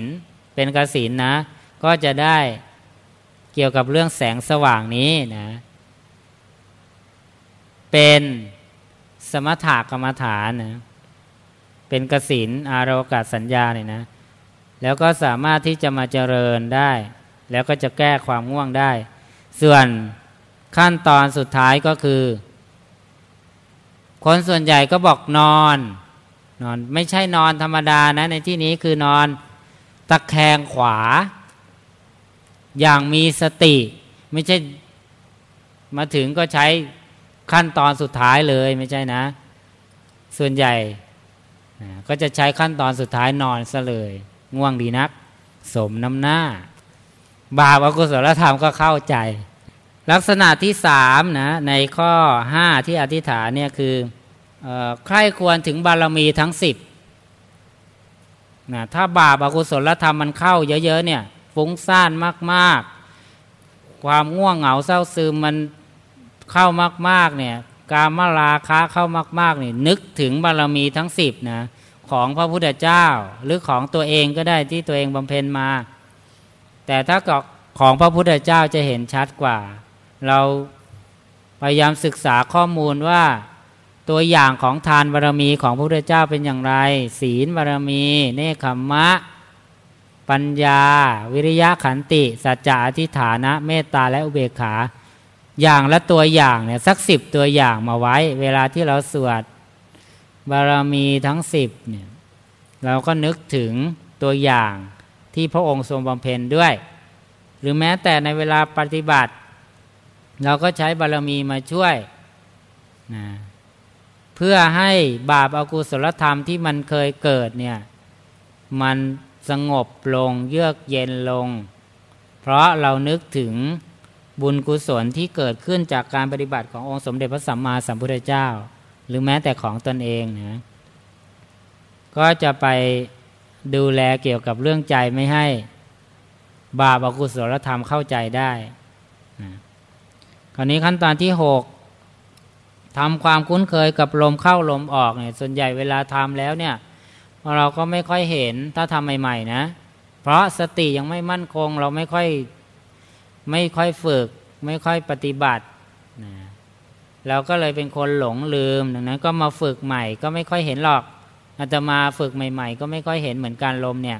[SPEAKER 1] เป็นกสินนะ ก็จะได้เกี่ยวกับเรื่องแสงสว่างนี้นะ เป็นสมถกรรมฐานนะเป็นกสินอารกสัญญาเนี่ยนะ แล้วก็สามารถที่จะมาเจริญได้ แล้วก็จะแก้ความง่วงได้ ส่วน ขั้นตอนสุดท้ายก็คือ คนส่วนใหญ่ก็บอกนอน นอนไม่ใช่นอนธรรมดานะ ในที่นี้คือนอนตะแคงขวา อย่างมีสติ ไม่ใช่มาถึงก็ใช้ขั้นตอนสุดท้ายเลยไม่ใช่นะ ส่วนใหญ่ก็จะใช้ขั้นตอนสุดท้ายนอนซะเลย ง่วงดีนัก สมน้ำหน้า บาปอกุศลธรรมก็เข้าใจ ลักษณะที่สามนะในข้อห้าที่อธิษฐานเนี่ยคือใครควรถึงบารมีทั้งสิบนะถ้าบาปอกุศลธรรมมันเข้าเยอะๆเนี่ยฟุ้งซ่านมากๆ ความง่วงเหงาเศร้าซึมมันเข้ามากๆเนี่ยการมาราคะเข้ามากๆนี่นึกถึงบารมีทั้งสิบนะของพระพุทธเจ้าหรือของตัวเองก็ได้ที่ตัวเองบำเพ็ญมา แต่ถ้ากับของพระพุทธเจ้าจะเห็นชัดกว่า เราพยายามศึกษาข้อมูลว่าตัวอย่างของทานบารมีของพระพุทธเจ้าเป็นอย่างไร ศีลบารมี เนคขมมะ ปัญญา วิริยะขันติ สัจจะอธิฐานะ เมตตาและอุเบกขา อย่างละตัวอย่างเนี่ยสักสิบตัวอย่างมาไว้ เวลาที่เราสวดบารมีทั้งสิบเนี่ยเราก็นึกถึงตัวอย่างที่พระองค์ทรงบำเพ็ญด้วย หรือแม้แต่ในเวลาปฏิบัติ เราก็ใช้บารมีมาช่วยนะเพื่อให้บาปอากุศลธรรมที่มันเคยเกิดเนี่ยมันสงบลงเยือกเย็นลง เพราะเรานึกถึงบุญกุศลที่เกิดขึ้นจากการปฏิบัติขององค์สมเด็จพระสัมมาสัมพุทธเจ้า หรือแม้แต่ของตนเองนะก็จะไปดูแลเกี่ยวกับเรื่องใจไม่ให้ บาปอากุศลธรรมเข้าใจได้ คราวนี้ขั้นตอนที่หกทำความคุ้นเคยกับลมเข้าลมออกเนี่ยส่วนใหญ่เวลาทำแล้วเนี่ย เราก็ไม่ค่อยเห็นถ้าทำใหม่ ๆ นะ เพราะสติยังไม่มั่นคง เราไม่ค่อยไม่ค่อยฝึก ไม่ค่อยปฏิบัตินะเราก็เลยเป็นคนหลงลืมดังนั้นก็มาฝึกใหม่ก็ไม่ค่อยเห็นหรอกอาจจะมาฝึกใหม่ ๆ ก็ไม่ค่อยเห็นเหมือนการลมเนี่ย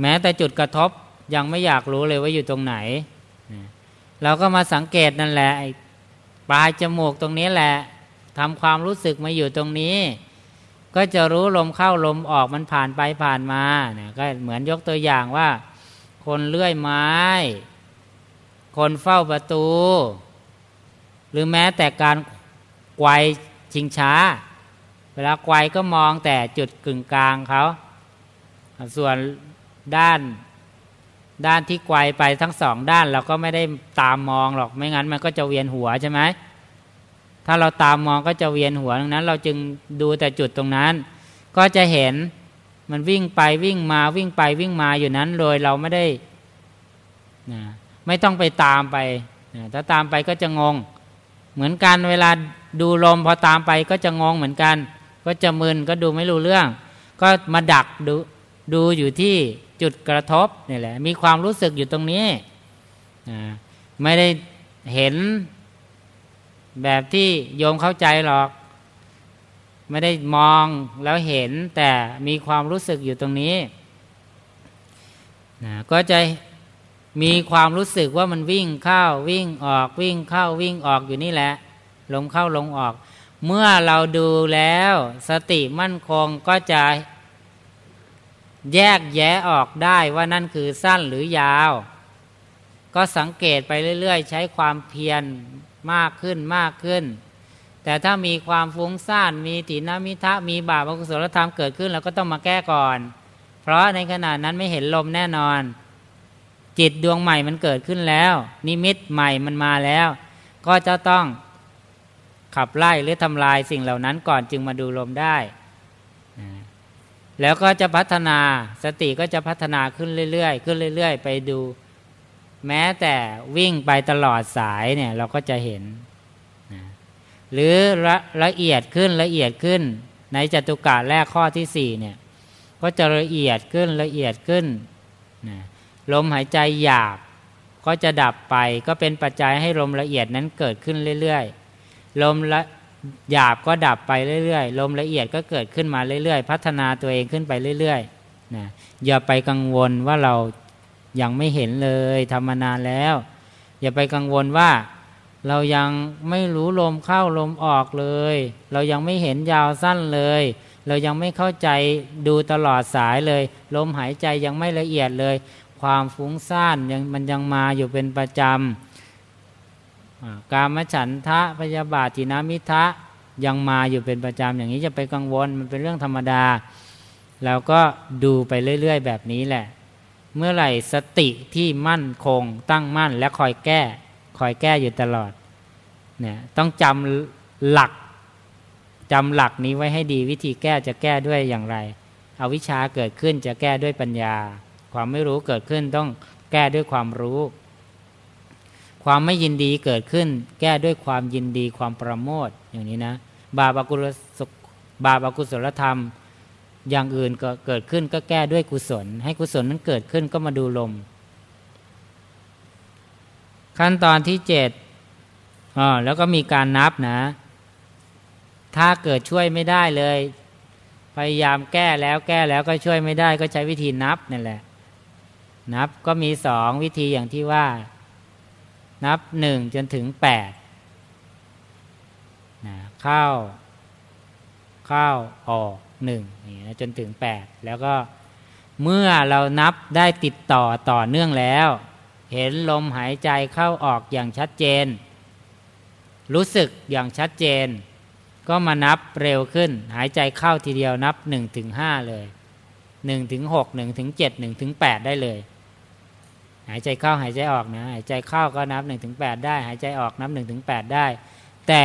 [SPEAKER 1] แม้แต่จุดกระทบยังไม่อยากรู้เลยว่าอยู่ตรงไหน เราก็มาสังเกตนั่นแหละปลายจมูกตรงนี้แหละทำความรู้สึกมาอยู่ตรงนี้ ก็จะรู้ลมเข้าลมออกมันผ่านไปผ่านมาเนี่ยก็เหมือนยกตัวอย่างว่า คนเลื่อยไม้ คนเฝ้าประตู หรือแม้แต่การไกวชิงช้า เวลาไกวก็มองแต่จุดกึ่งกลางเขา ส่วนด้าน ด้านที่ไกวไปทั้งสองด้านเราก็ไม่ได้ตามมองหรอกไม่งั้นมันก็จะเวียนหัวใช่ไหมถ้าเราตามมองก็จะเวียนหัวดังนั้น เราจึงดูแต่จุดตรงนั้น ก็จะเห็นมันวิ่งไปวิ่งมาวิ่งไปวิ่งมาอยู่นั้นโดยเราไม่ได้นะไม่ต้องไปตามไปนะถ้าตามไปก็จะงง เหมือนกันเวลาดูลมพอตามไปก็จะงงเหมือนกัน ก็จะมึนก็ดูไม่รู้เรื่อง ก็มาดักดูดูอยู่ที่ จุดกระทบนี่แหละ มีความรู้สึกอยู่ตรงนี้ไม่ได้เห็นแบบที่โยมเข้าใจหรอก ไม่ได้มองแล้วเห็นแต่มีความรู้สึกอยู่ตรงนี้นะก็จะมีความรู้สึกว่ามันวิ่งเข้าวิ่งออกวิ่งเข้าวิ่งออกอยู่นี่แหละลมเข้าลงออก เมื่อเราดูแล้ว สติมั่นคงก็จะ แยกแยะออกได้ว่านั่นคือสั้นหรือยาว ก็สังเกตไปเรื่อย ๆ ใช้ความเพียรมากขึ้นมากขึ้น แต่ถ้ามีความฟุ้งซ่านมีตินามิทะมีบาปอกุศลธรรมเกิดขึ้นเราก็ต้องมาแก้ก่อน เพราะในขณะนั้นไม่เห็นลมแน่นอน จิตดวงใหม่มันเกิดขึ้นแล้ว นิมิตใหม่มันมาแล้ว ก็จะต้องขับไล่หรือทำลายสิ่งเหล่านั้นก่อนจึงมาดูลมได้ แล้วก็จะพัฒนาสติก็จะพัฒนาขึ้นเรื่อยๆขึ้นเรื่อย ๆ ไปดู แม้แต่วิ่งไปตลอดสายเนี่ยเราก็จะเห็นนะหรือละละเอียดขึ้นละเอียดขึ้น ในจตุกะแรกข้อที่สี่เนี่ยก็จะละเอียดขึ้นละเอียดขึ้นนะลมหายใจหยาบก็จะดับไปก็เป็นปัจจัยให้ลมละเอียดนั้นเกิดขึ้นเรื่อยๆลมละ หยาบก็ดับไปเรื่อยๆลมละเอียดก็เกิดขึ้นมาเรื่อยๆ พัฒนาตัวเองขึ้นไปเรื่อยๆนะอย่าไปกังวลว่าเรายังไม่เห็นเลยทำมานานแล้ว อย่าไปกังวลว่าเรายังไม่รู้ลมเข้าลมออกเลย เรายังไม่เห็นยาวสั้นเลย เรายังไม่เข้าใจดูตลอดสายเลย ลมหายใจยังไม่ละเอียดเลย ความฟุ้งซ่านยังมันยังมาอยู่เป็นประจำ การมฉันทะพยาบาทินามิทะยังมาอยู่เป็นประจำอย่างนี้จะไปกังวลมันเป็นเรื่องธรรมดาเราก็ดูไปเรื่อย ๆ แบบนี้แหละ เมื่อไหร่สติที่มั่นคงตั้งมั่นและคอยแก้ คอยแก้อยู่ตลอดเนี่ยต้องจำหลักจำหลักนี้ไว้ให้ดีวิธีแก้จะแก้ด้วยอย่างไรเอาวิชาเกิดขึ้นจะแก้ด้วยปัญญา ความไม่รู้เกิดขึ้นต้องแก้ด้วยความรู้ ความไม่ยินดีเกิดขึ้น แก้ด้วยความยินดีความประโมทอย่างนี้นะ บาปกุลบาปกุศลธรรม อย่างอื่นก็เกิดขึ้นก็แก้ด้วยกุศล ให้กุศลนั้นเกิดขึ้นก็มาดูลม ขั้นตอนที่เจ็ดอ๋อแล้วก็มีการนับนะ ถ้าเกิดช่วยไม่ได้เลย พยายามแก้แล้วแก้แล้วก็ช่วยไม่ได้ ก็ใช้วิธีนับนั่นแหละ นับก็มีสองวิธีอย่างที่ว่า นับหนึ่งจนถึงแปดนะเข้า เข้าออกหนึ่งนี่นะจนถึงแปดแล้วก็เมื่อเรานับได้ติดต่อต่อเนื่องแล้ว เห็นลมหายใจเข้าออกอย่างชัดเจน รู้สึกอย่างชัดเจน ก็มานับเร็วขึ้น หายใจเข้าทีเดียวนับหนึ่งถึงห้าเลยหนึ่งถึงหกหนึ่งถึงเจ็ดหนึ่งถึงแปดได้เลย หายใจเข้าหายใจออกนะหายใจเข้าก็นับหนึ่งถึงแปดได้ หายใจออกนับหนึ่งถึงแปดได้ แต่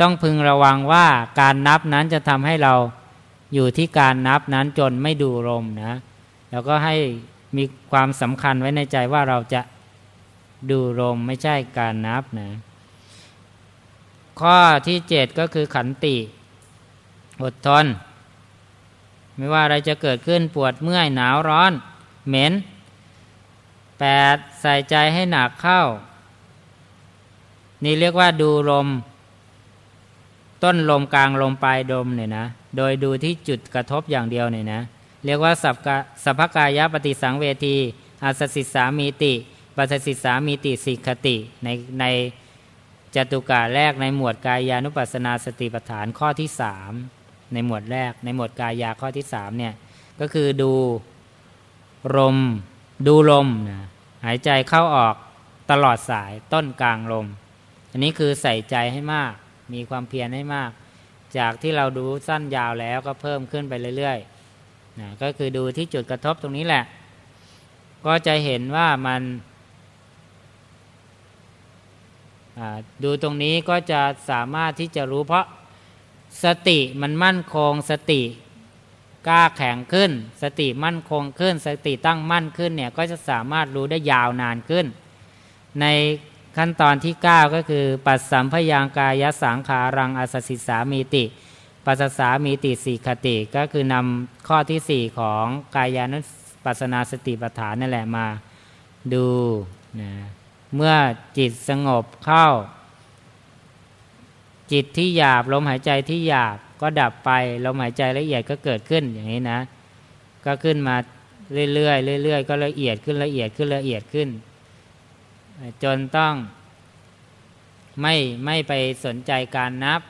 [SPEAKER 1] ต้องพึงระวังว่าการนับนั้นจะทำให้เราอยู่ที่การนับนั้นจนไม่ดูลมนะ แล้วก็ให้มีความสำคัญไว้ในใจว่าเราจะดูลมไม่ใช่การนับนะข้อที่เจ็ดก็คือขันติอดทน ไม่ว่าอะไรจะเกิดขึ้นปวดเมื่อยหนาวร้อน เหม็น แปดใส่ใจให้หนักเข้า นี่เรียกว่าดูลม ต้นลมกลางลมปลายลมเนี่ยนะ โดยดูที่จุดกระทบอย่างเดียวเนี่ยนะ เรียกว่าสัพสัพกายะปฏิสังเวทีอาสสิสามีติปัสสิสามีติสิกติในในจตุกาแรกในหมวดกายานุปัสนาสติปัฏฐานข้อที่สามในหมวดแรกในหมวดกายาข้อที่สามเนี่ยก็คือดูลม ดูลมนะหายใจเข้าออกตลอดสายต้นกลางลม อันนี้คือใส่ใจให้มาก มีความเพียรให้มาก จากที่เราดูสั้นยาวแล้วก็เพิ่มขึ้นไปเรื่อยๆนะก็คือดูที่จุดกระทบตรงนี้แหละ ก็จะเห็นว่ามันดูตรงนี้ก็จะสามารถที่จะรู้เพราะสติมันมั่นคงสติ กล้าแข็งขึ้น สติมั่นคงขึ้น สติตั้งมั่นขึ้นเนี่ยก็จะสามารถรู้ได้ยาวนานขึ้น ในขั้นตอนที่ 9 ก็คือ ปัสสัมพยางกายสังขารังอสสิสามีติ ปัสสามีติสีคติก็คือนำข้อที่ 4 ของกายานุปัสนาสติปัฏฐานนั่นแหละมาดูนะเมื่อจิตสงบเข้า จิตที่หยาบลมหายใจที่หยาบ ก็ดับไปลมหายใจละเอียดก็เกิดขึ้นอย่างนี้นะ ก็ขึ้นมาเรื่อยๆเรื่อยๆก็ละเอียดขึ้นละเอียดขึ้นละเอียดขึ้น จนต้องไม่ไม่ไปสนใจการนับ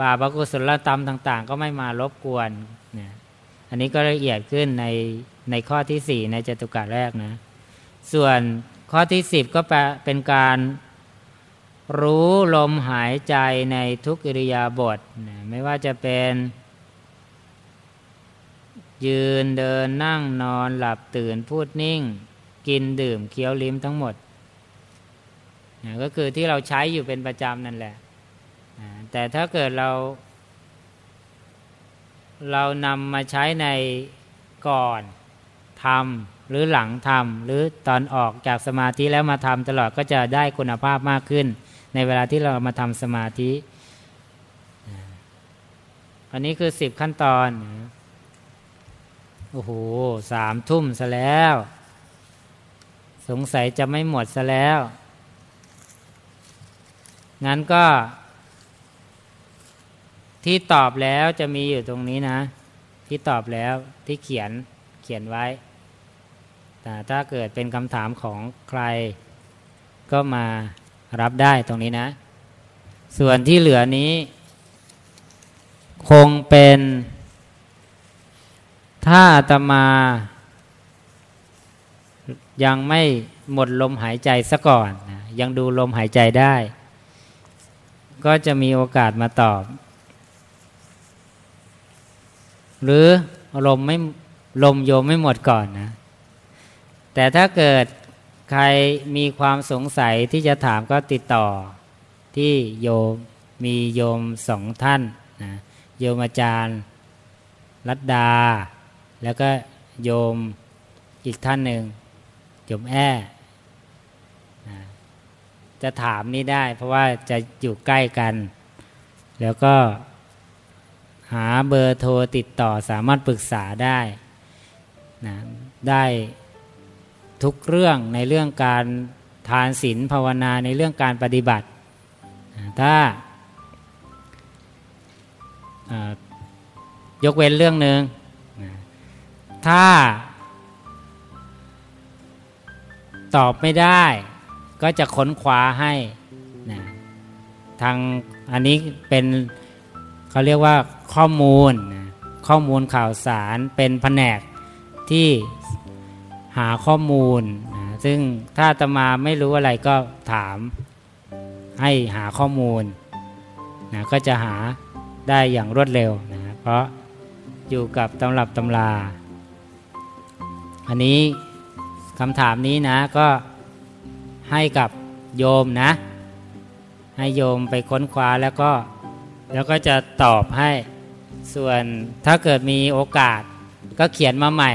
[SPEAKER 1] บาปกุศลธรรมต่าง ๆ ก็ไม่มารบกวนเนี่ยอันนี้ก็ละเอียดขึ้นในในข้อที่สี่ในจตุกะแรกนะ ส่วนข้อที่สิบก็เป็นการ รู้ลมหายใจในทุกอิริยาบถไม่ว่าจะเป็น ยืนเดินนั่งนอนหลับตื่นพูดนิ่ง กินดื่มเคี้ยวลิ้มทั้งหมด ก็คือที่เราใช้อยู่เป็นประจำนั่นแหละ แต่ถ้าเกิดเรา เรานำมาใช้ในก่อนทำหรือหลังทำหรือตอนออกจากสมาธิแล้วมาทำตลอดก็จะได้คุณภาพมากขึ้น ในเวลาที่เรามาทำสมาธิอันนี้คือสิบขั้นตอน โอ้โหสามทุ่มซะแล้ว สงสัยจะไม่หมดซะแล้ว งั้นก็ ที่ตอบแล้วจะมีอยู่ตรงนี้นะ ที่ตอบแล้วที่เขียนเขียนไว้ แต่ถ้าเกิดเป็นคำถามของใครก็มา รับได้ตรงนี้นะ ส่วนที่เหลือนี้ คงเป็น ถ้าตมา ยังไม่หมดลมหายใจซะก่อนนะยังดูลมหายใจได้ ก็จะมีโอกาสมาตอบ หรือลมไม่ลมโยมไม่หมดก่อนนะ แต่ถ้าเกิด ใครมีความสงสัยที่จะถามก็ติดต่อที่โยมมีโยมสองท่านนะโยมอาจารย์รัตดาแล้วก็โยมอีกท่านหนึ่งโยมแอ้นะจะถามนี้ได้ เพราะว่าจะอยู่ใกล้กัน แล้วก็หาเบอร์โทรติดต่อสามารถปรึกษาได้นะได้ ทุกเรื่องในเรื่องการทานศีลภาวนาในเรื่องการปฏิบัติ ถ้ายกเว้นเรื่องหนึ่งถ้า ตอบไม่ได้ ก็จะค้นคว้าให้นะทางอันนี้เป็นเขาเรียกว่าข้อมูล ข้อมูลข่าวสารเป็นแผนกที่ หาข้อมูล ซึ่งถ้าตมาไม่รู้อะไรก็ถามให้หาข้อมูลนะก็จะหาได้อย่างรวดเร็วนะเพราะอยู่กับตำรับตำรา อันนี้คำถามนี้นะก็ให้กับโยมนะ ให้โยมไปค้นคว้าแล้วก็แล้วก็จะตอบให้ส่วนถ้าเกิดมีโอกาสก็เขียนมาใหม่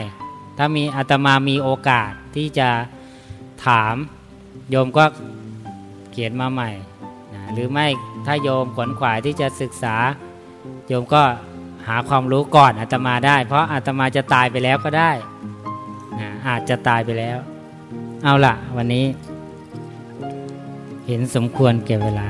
[SPEAKER 1] ถ้ามีอาตมามีโอกาสที่จะถามโยมก็เขียนมาใหม่นะหรือไม่ถ้าโยมขวนขวายที่จะศึกษา โยมก็หาความรู้ก่อนอาตมาได้ เพราะอาตมาจะตายไปแล้วก็ได้นะอาจจะตายไปแล้ว เอาล่ะ วันนี้ เห็นสมควรเก็บเวลา